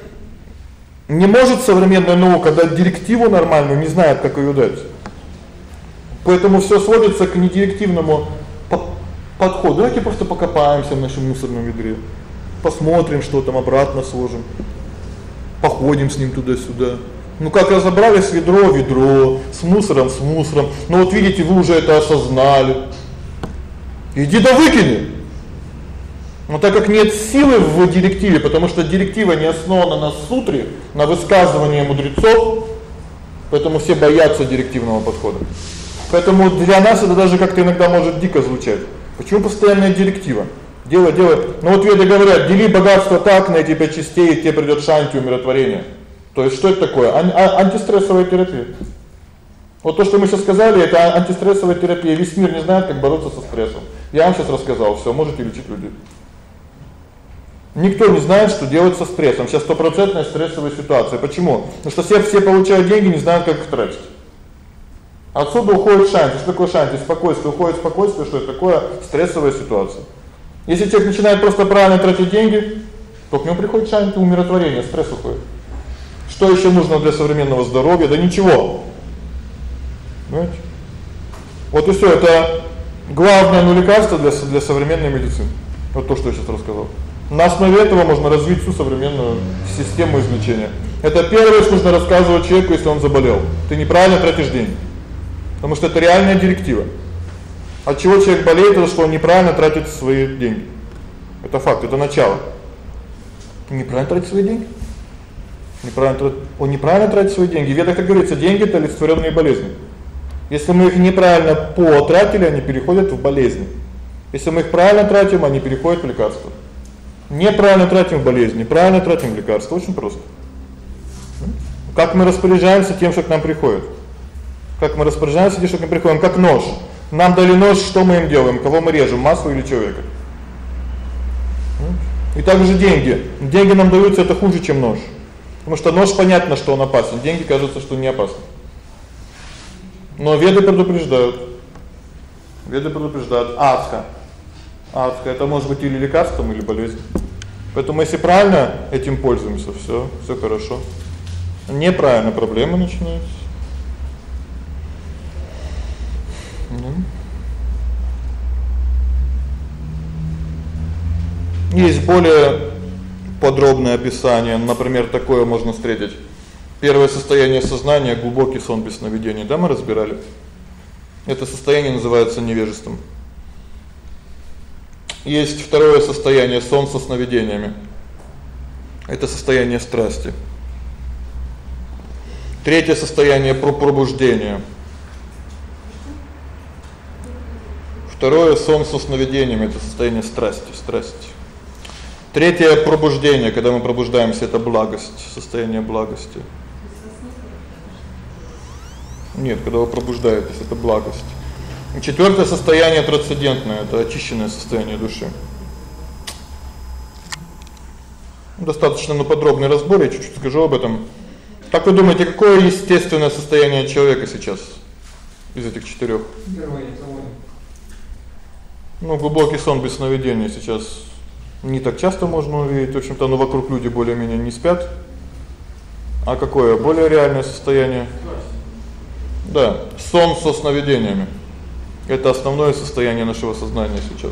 не может современная наука дать директиву нормальную, не знает, как её дать. Поэтому всё сводится к недирективному подходу. Давайте просто покопаемся в нашем мусорном ведре. Посмотрим, что там обратно сложим. Походим с ним туда-сюда. Ну как разобрались ведро, ведро, с мусором, с мусором. Ну вот видите, вы уже это осознали. Иди да выкини. Но так как нет силы в директиве, потому что директива не основана на сутре, на высказывании мудрецов, поэтому все боятся директивного подхода. Поэтому для нас это даже как-то иногда может дико звучать. Почему постоянная директива? Делай, делай. Ну вот веды говорят: "Дели богатство так на пять частей, и тебе придёт шанти умиротворение". То есть что это такое? Ан а антистрессовая терапия. Вот то, что мы сейчас сказали, это антистрессовая терапия. Весь мир не знает, как бороться со стрессом. Я вам сейчас рассказал, всё, можете лечить людей. Никто не знает, что делать со стрессом. Сейчас стопроцентная стрессовая ситуация. Почему? Потому что все все получают деньги, не знают, как их тратить. Отсюда уходит шанти. Что такое шанти? Спокойствие, уходит спокойствие, что это такое стрессовая ситуация. Если человек начинает просто правильно тратить деньги, то к нему приходит шанти, умиротворение, стресс уходит. Что ещё нужно для современного здоровья? Да ничего. Понимаете? Вот и всё, это главное ну лекарство для для современной медицины. Вот то, что я сейчас рассказал. На основе этого можно развить всю современную систему излечения. Это первое, что нужно рассказывать человеку, если он заболел. Ты неправильно тратишь деньги. Потому что это реальная директива. От чего человек болеет, это что он неправильно тратит свои деньги. Это факт, это начало. Неправильно тратит свои деньги. Неправильно тратит, он неправильно тратит свои деньги. В ведах как говорится, деньги это олицетворённые болезни. Если мы их неправильно потратили, они переходят в болезни. Если мы их правильно тратим, они переходят в лекарства. Неправильно тратим в болезни, правильно тратим в лекарства, очень просто. Как мы распоряжаемся тем, что к нам приходит? Как мы распоряжаемся тем, что нам приходит, как нож. Нам дали нож, что мы им делаем? Кого мы режем, масло или человека? И также деньги. Деньги нам даются это хуже, чем нож. Потому что нож понятно, что он опасен. Деньги кажется, что не опасны. Но веды предупреждают. Веды предупреждают адска. Адска это может быть или лекарством, или болезнь. Поэтому если правильно этим пользуемся, всё, всё хорошо. Неправильно проблемы начинаются. Есть более подробное описание, например, такое можно встретить. Первое состояние сознания глубокий сон без сновидений, да, мы разбирали. Это состояние называется невежеством. Есть второе состояние сон со сновидениями. Это состояние страсти. Третье состояние пробуждения. Второе сон со сновидениями это состояние страсти, страсти. Третье пробуждение, когда мы пробуждаемся это благость, состояние благости. Нет, когда вы пробуждаетесь это благость. И четвёртое состояние трансцендентное это очищенное состояние души. Достаточно на подробный разбор, я чуть-чуть скажу об этом. Как вы думаете, какое естественное состояние человека сейчас из этих четырёх? Первое никого Ну, глубокий сон без сновидений сейчас не так часто можно увидеть. В общем-то, ну вокруг люди более-менее не спят. А какое более реальное состояние? Да, сон со сновидениями. Это основное состояние нашего сознания сейчас.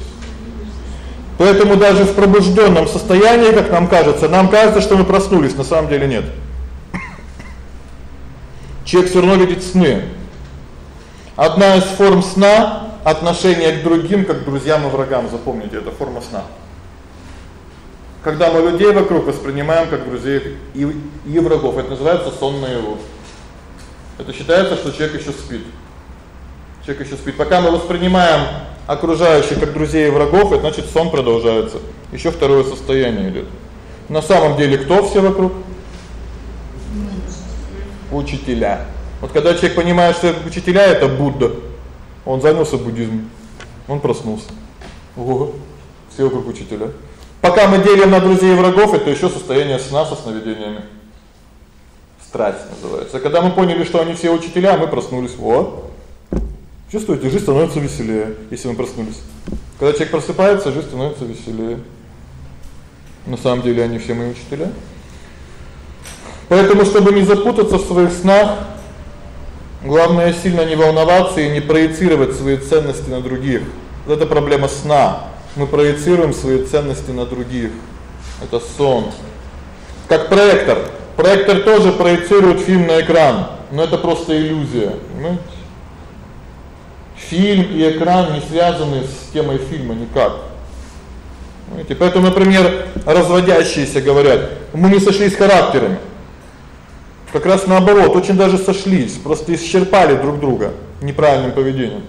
Поэтому даже в пробуждённом состоянии, как нам кажется, нам кажется, что мы проснулись, на самом деле нет. Человек всё равно видит сны. Одна из форм сна отношение к другим как к друзьям и врагам, запомните, это форма сна. Когда мы людей вокруг воспринимаем как друзей и и врагов, это называется сон наяву. Это считается, что человек ещё спит. Человек ещё спит. Пока мы воспринимаем окружающих как друзей и врагов, это значит сон продолжается. Ещё второе состояние идёт. На самом деле кто все вокруг? Учителя. Вот когда человек понимает, что учителя это Будда, он занялся буддизмом. Он проснулся. Ого. Все вокруг учителя. Пока мы делим на друзей и врагов, это ещё состояние сна со сновидениями. Страсть называется. Когда мы поняли, что они все учителя, мы проснулись. Вот. Чувствуете, жизнь становится веселее, если мы проснулись. Когда человек просыпается, жизнь становится веселее. На самом деле они все мои учителя. Поэтому, чтобы не запутаться в своих снах, главное сильно не волноваться и не проецировать свои ценности на других. Вот это проблема сна. Мы проецируем свои ценности на других. Это сон. Как проектор. Проектор тоже проецирует фильм на экран, но это просто иллюзия, понимаете? Фильм и экран не связаны с темой фильма никак. Понимаете? Поэтому, например, разводящиеся говорят: "Мы не сошлись характерами". Как раз наоборот, очень даже сошлись, просто исчерпали друг друга неправильным поведением.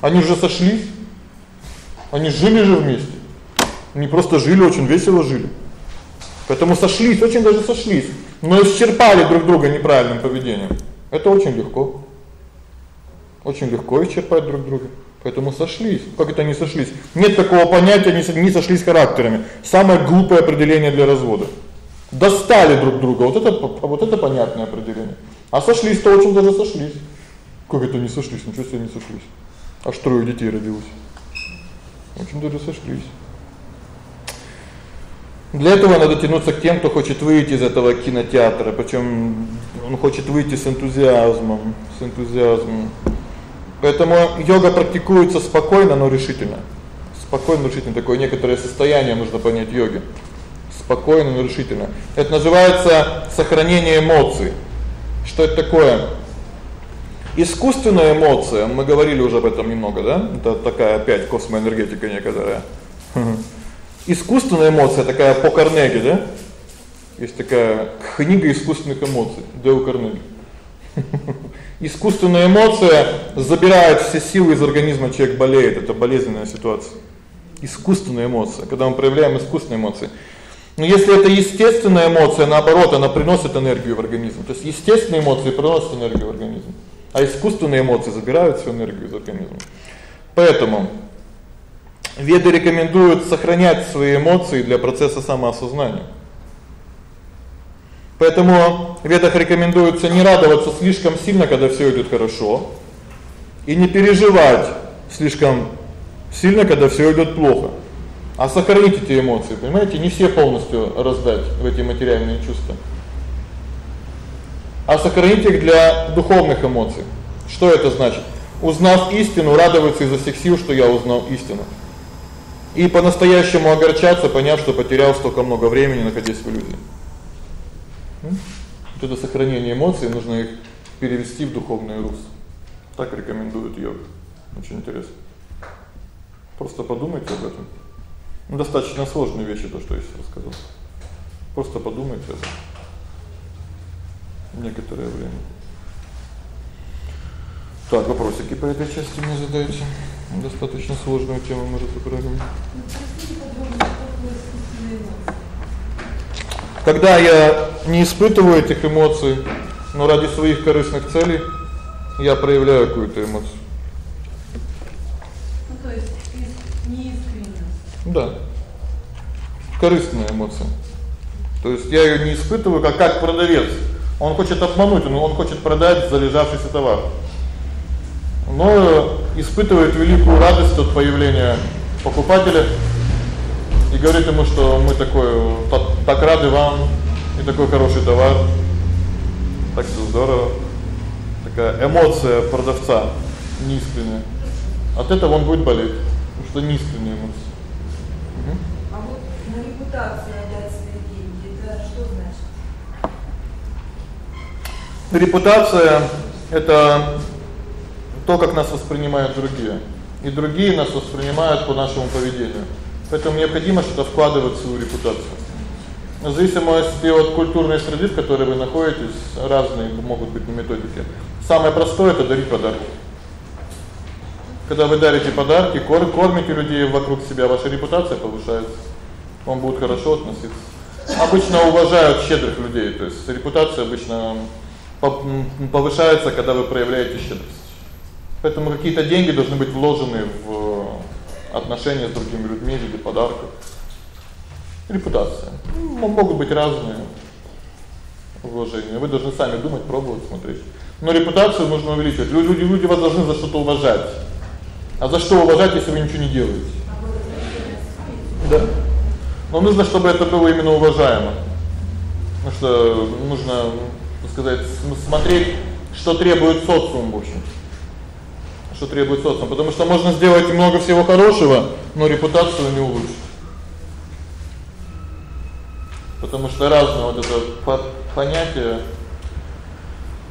Они уже сошлись. Они жили же вместе. Не просто жили, очень весело жили. Поэтому сошлись, очень даже сошлись, но исчерпали друг друга неправильным поведением. Это очень легко. Очень легко исчерпать друг друга. Поэтому сошлись. Как это не сошлись? Нет такого понятия не не сошлись характерами. Самое глупое определение для развода. Достали друг друга. Вот это вот это понятное определение. А сошлись-то очень даже сошлись. Как это не сошлись? Ничего себе не сошлись. Аж трое детей родилось. Очень даже сошлись. Для этого надо тянуться к тем, кто хочет выйти из этого кинотеатра, причём он хочет выйти с энтузиазмом, с энтузиазмом. Поэтому йога практикуется спокойно, но решительно. Спокойно, решительно такое некоторое состояние нужно понять йоги. Спокойно, но решительно. Это называется сохранение эмоций. Что это такое? Искусственная эмоция, мы говорили уже об этом немного, да? Это такая опять космоэнергетика некоторая. Искусственная эмоция такая по Карнеги, да? Есть такая книга искусственных эмоций Дейл Карнеги. Искусственная эмоция забирает все силы из организма, человек болеет, это болезненная ситуация. Искусственная эмоция, когда мы проявляем искусственные эмоции. Но если это естественная эмоция, наоборот, она приносит энергию в организм. То есть естественные эмоции приносят энергию в организм, а искусственные эмоции забирают всю энергию из организма. Поэтому веды рекомендуют сохранять свои эмоции для процесса самоосознания. Поэтому в ведах рекомендуется не радоваться слишком сильно, когда всё идёт хорошо, и не переживать слишком сильно, когда всё идёт плохо. А сохранить эти эмоции, понимаете? Не все полностью раздать в эти материальные чувства. А сохранить их для духовных эмоций. Что это значит? Узнав истину, радоваться изо всех сил, что я узнал истину. И по-настоящему огорчаться, поняв, что потерял столько много времени, находясь в иллюзии. Вот это сохранение эмоций, нужно их перевести в духовное русло. Так рекомендуют йог. Очень интересно. Просто подумайте об этом. Ну, достаточно сложные вещи то, что я сейчас рассказал. Просто подумайте об этом. Некоторое время. Так, вопросики по этой части мне задайте. Достаточно сложную тему мы разобрали. Когда я не испытываю этих эмоций, но ради своих корыстных целей я проявляю какую-то эмоцию. Да. Корыстная эмоция. То есть я её не испытываю как как продавец. Он хочет обмануть, но он хочет продать залежавшийся товар. Но испытывает великую радость от появления покупателя и говорит ему, что мы такой так, так рады вам и такой хороший товар. Так всё здорово. Такая эмоция продавца неискренняя. От этого он будет болеть, потому что неискренняя эмоция репутации отдать свои деньги, это что значит? Репутация это то, как нас воспринимают другие. И другие нас воспринимают по нашему поведению. Поэтому необходимо что-то вкладывать в свою репутацию. В зависимости от культурной среды, в которой вы находитесь, разные могут быть методики. Самое простое это дарить подарки. Когда вы дарите подарки, кормите людей вокруг себя, ваша репутация повышается он будет хорошо относиться. Обычно уважают щедрых людей, то есть репутация обычно повышается, когда вы проявляете щедрость. Поэтому какие-то деньги должны быть вложены в отношения с другими людьми в виде подарков. Репутация. Ну, могут быть разные вложения. Вы должны сами думать, пробовать, смотреть. Но репутацию нужно увеличивать. Люди люди вас должны за что-то уважать. А за что уважать, если вы ничего не делаете? Да. Но нужно, чтобы это было именно уважаемо. Потому что нужно, так сказать, смотреть, что требует социум, в общем. Что требует социум, потому что можно сделать много всего хорошего, но репутацию не улучшить. Потому что разное вот это понятие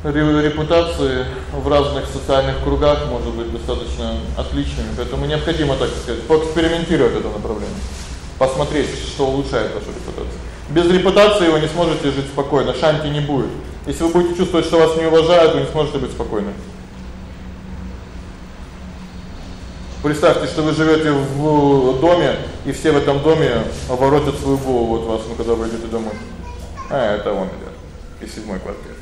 репутации в разных социальных кругах может быть достаточно отличными, поэтому необходимо, так сказать, поэкспериментировать это направление посмотреть, что улучшает вашу репутацию. Без репутации вы не сможете жить спокойно, шанти не будет. Если вы будете чувствовать, что вас не уважают, вы не сможете быть спокойным. Представьте, что вы живёте в доме, и все в этом доме воротят свою голову от вас, ну когда вы идёте домой. А, это он идёт из седьмой квартиры.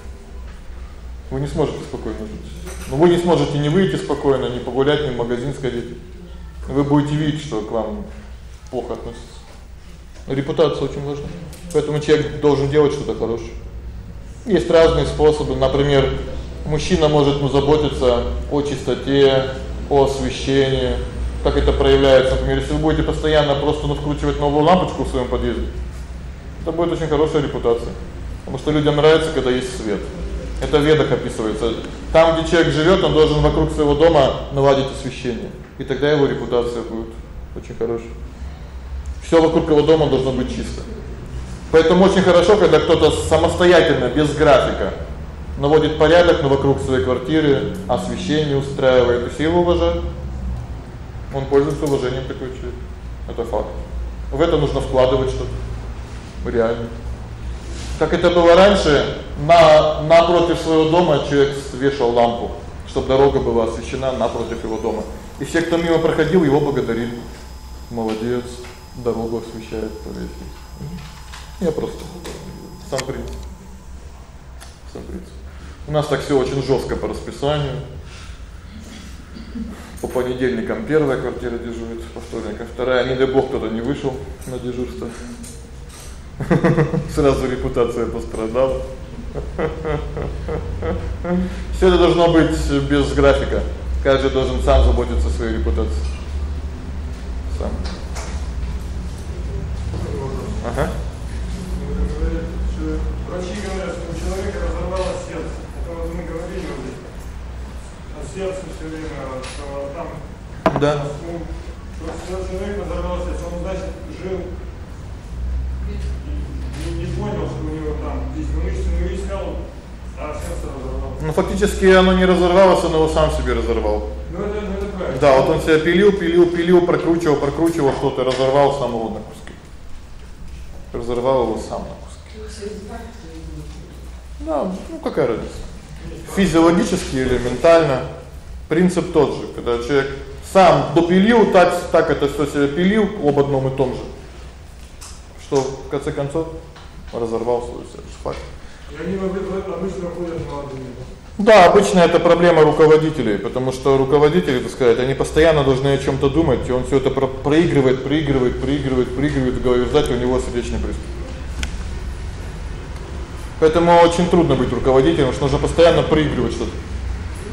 Вы не сможете спокойно жить. Но вы не сможете не выйти спокойно, не погулять, ни в магазин сходить. Вы будете видеть, что к вам плохо относится. Репутация очень важна. Поэтому человек должен делать что-то хорошее. Есть разные способы. Например, мужчина может ну заботиться о чистоте, о освещении. Как это проявляется? Например, если вы будете постоянно просто ну вкручивать новую лампочку в своем подъезде, это будет очень хорошая репутация. Потому что людям нравится, когда есть свет. Это в ведах описывается. Там, где человек живёт, он должен вокруг своего дома наладить освещение. И тогда его репутация будет очень хорошая. Всё вокруг его дома должно быть чисто. Поэтому очень хорошо, когда кто-то самостоятельно, без графика наводит порядок на вокруг своей квартиры, освещение устраивает, и все его. Он пользуется уважением такой человек. Это факт. В это нужно вкладывать что-то. Реально. Как это было раньше, на напротив своего дома человек вешал лампу, чтобы дорога была освещена напротив его дома. И все, кто мимо проходил, его благодарили. Молодец, дорогу освещает, повесил. Я просто сам принцип. Сам принцип. У нас так всё очень жёстко по расписанию. По понедельникам первая квартира дежурит, по вторникам вторая. Не дай бог кто-то не вышел на дежурство. Сразу репутация пострадала. Всё это должно быть без графика. Каждый должен сам заботиться о своей репутации. Сам. Ага. Врачи говорят, что у человека разорвалось сердце. Это вот мы говорили уже. О сердце все время, что там... Да. Ну, что человек разорвалось сердце, он, значит, жил не, не понял, что у него там здесь мышцы, ну искал, а сердце разорвалось. Ну фактически оно не разорвалось, оно его сам себе разорвал. Ну это, ну, это правильно. Да, вот он себя пилил, пилил, пилил, прокручивал, прокручивал что-то, разорвал сам его на куски. Разорвал его сам на куски. Да, ну какая разница? Физиологически или ментально принцип тот же, когда человек сам допилил, так так это всё себя пилил об одном и том же. Что в конце концов разорвал свое сердце. Факт. И они обычно ходят молодыми. Да, обычно это проблема руководителей, потому что руководители, так сказать, они постоянно должны о чём-то думать, и он всё это про проигрывает, проигрывает, проигрывает, проигрывает, в голове у него сердечный приступ. Поэтому очень трудно быть руководителем, что нужно постоянно проигрывать что-то.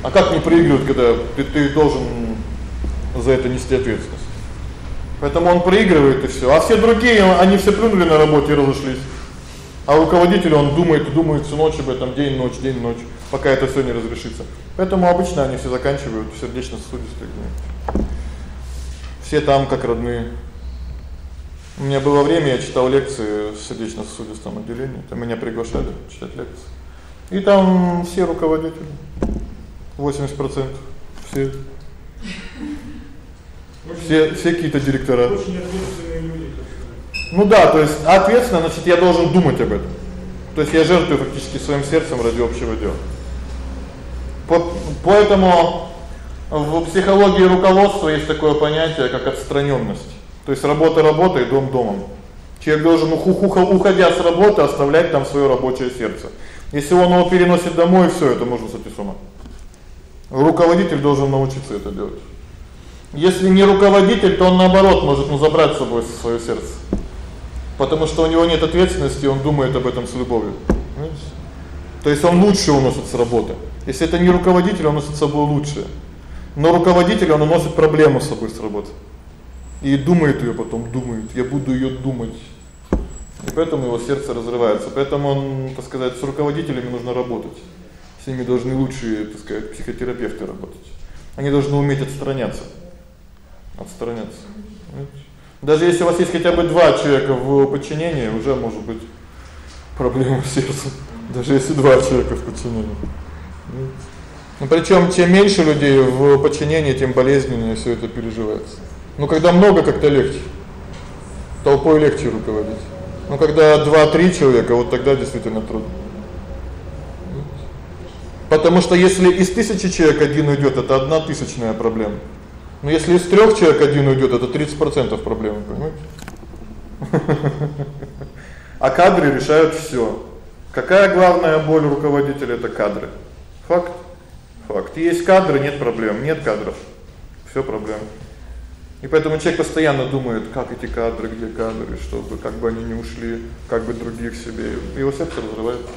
А как не проигрывать, когда ты ты должен за это нести ответственность? Поэтому он проигрывает и всё. А все другие, они все плюнули на работе и разошлись. А руководитель он думает, думает всю ночь об этом, день ночь, день ночь, пока это всё не разрешится. Поэтому обычно они все заканчивают клинике. Все там как родные. У меня было время, я читал лекции в сердечно-сосудистом отделении. Там меня приглашали читать лекции. И там все руководители. 80% все все все какие-то директора. Очень ответственные люди, так сказать. Ну да, то есть ответственно, значит, я должен думать об этом. То есть я жертвую фактически своим сердцем ради общего дела. По поэтому в психологии руководства есть такое понятие, как отстранённость. То есть работа работой, дом домом. Человек должен уходя с работы оставлять там своё рабочее сердце. Если он его переносит домой, всё, это можно сойти с ума. Руководитель должен научиться это делать. Если не руководитель, то он наоборот может ну забрать с собой своё сердце. Потому что у него нет ответственности, он думает об этом с любовью. Понимаете? То есть он лучше уносит с работы. Если это не руководитель, он уносит с собой лучшее. Но руководитель он уносит проблему с собой с работы. И думает её потом, думает, я буду её думать. И поэтому его сердце разрывается. Поэтому он, так сказать, с руководителями нужно работать. С ними должны лучшие, так сказать, психотерапевты работать. Они должны уметь отстраняться отстраняться. Даже если у вас есть хотя бы два человека в подчинении, уже может быть проблема с сердцем. Даже если два человека в подчинении. Ну причём чем меньше людей в подчинении, тем болезненнее всё это переживается. Ну когда много, как-то легче. Толпой легче руководить. Но когда 2-3 человека, вот тогда действительно трудно. Потому что если из тысячи человек один уйдёт, это одна тысячная проблема. Но если из трёх человек один уйдёт, это 30% проблемы, понимаете? А кадры решают всё. Какая главная боль руководителя это кадры. Факт. Факт. Есть кадры, нет проблем, нет кадров. Всё проблема. И поэтому человек постоянно думает, как эти кадры, где кадры, чтобы как бы они не ушли, как бы других себе. Его сердце разрывается.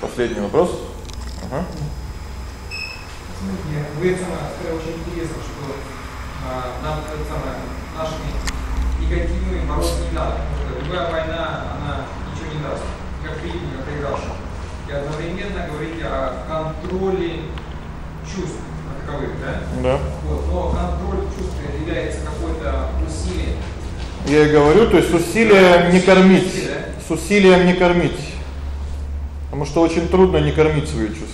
Последний вопрос. Ага. Знаете, вы это сказали очень интересно, что а, нам это самое, нашими негативами бороться не надо. Любая война, она ничего не даст. Как ты не проигравший. И одновременно говорите о контроле чувств таковых, да? Да. Вот, но контроль чувств является какое-то усилие. Я и говорю, то есть с усилием не кормить, с усилием не кормить. Потому что очень трудно не кормить свои чувства.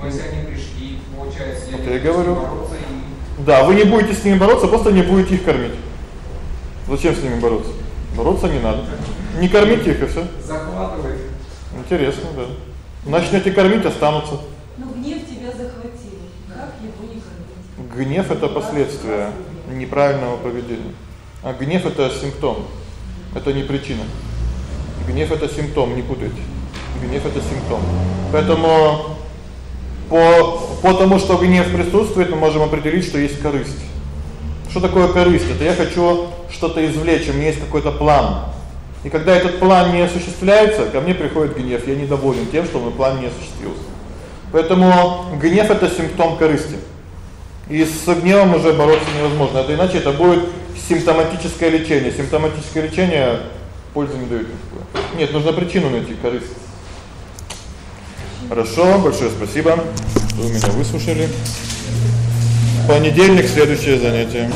Но если они пришли, получается, я Вот я говорю. бороться и Да, вы не будете с ними бороться, просто не будете их кормить. Зачем с ними бороться? Бороться не надо. Не кормите их и всё. захватывает. Интересно, да. Начнёте кормить, останутся. Ну, гнев тебя захватил. Как его не кормить? Гнев это последствие неправильного поведения. А гнев это симптом. Это не причина. Гнев это симптом, не путайте. Гнев это симптом. Поэтому по по тому, что гнев присутствует, мы можем определить, что есть корысть. Что такое корысть? Это я хочу что-то извлечь, у меня есть какой-то план. И когда этот план не осуществляется, ко мне приходит гнев. Я недоволен тем, что мой план не осуществился. Поэтому гнев это симптом корысти. И с гневом уже бороться невозможно. Это иначе это будет симптоматическое лечение. Симптоматическое лечение пользы не даёт никакой. Нет, нужно причину найти корысть. Хорошо, большое спасибо, вы меня выслушали. Понедельник следующее занятие.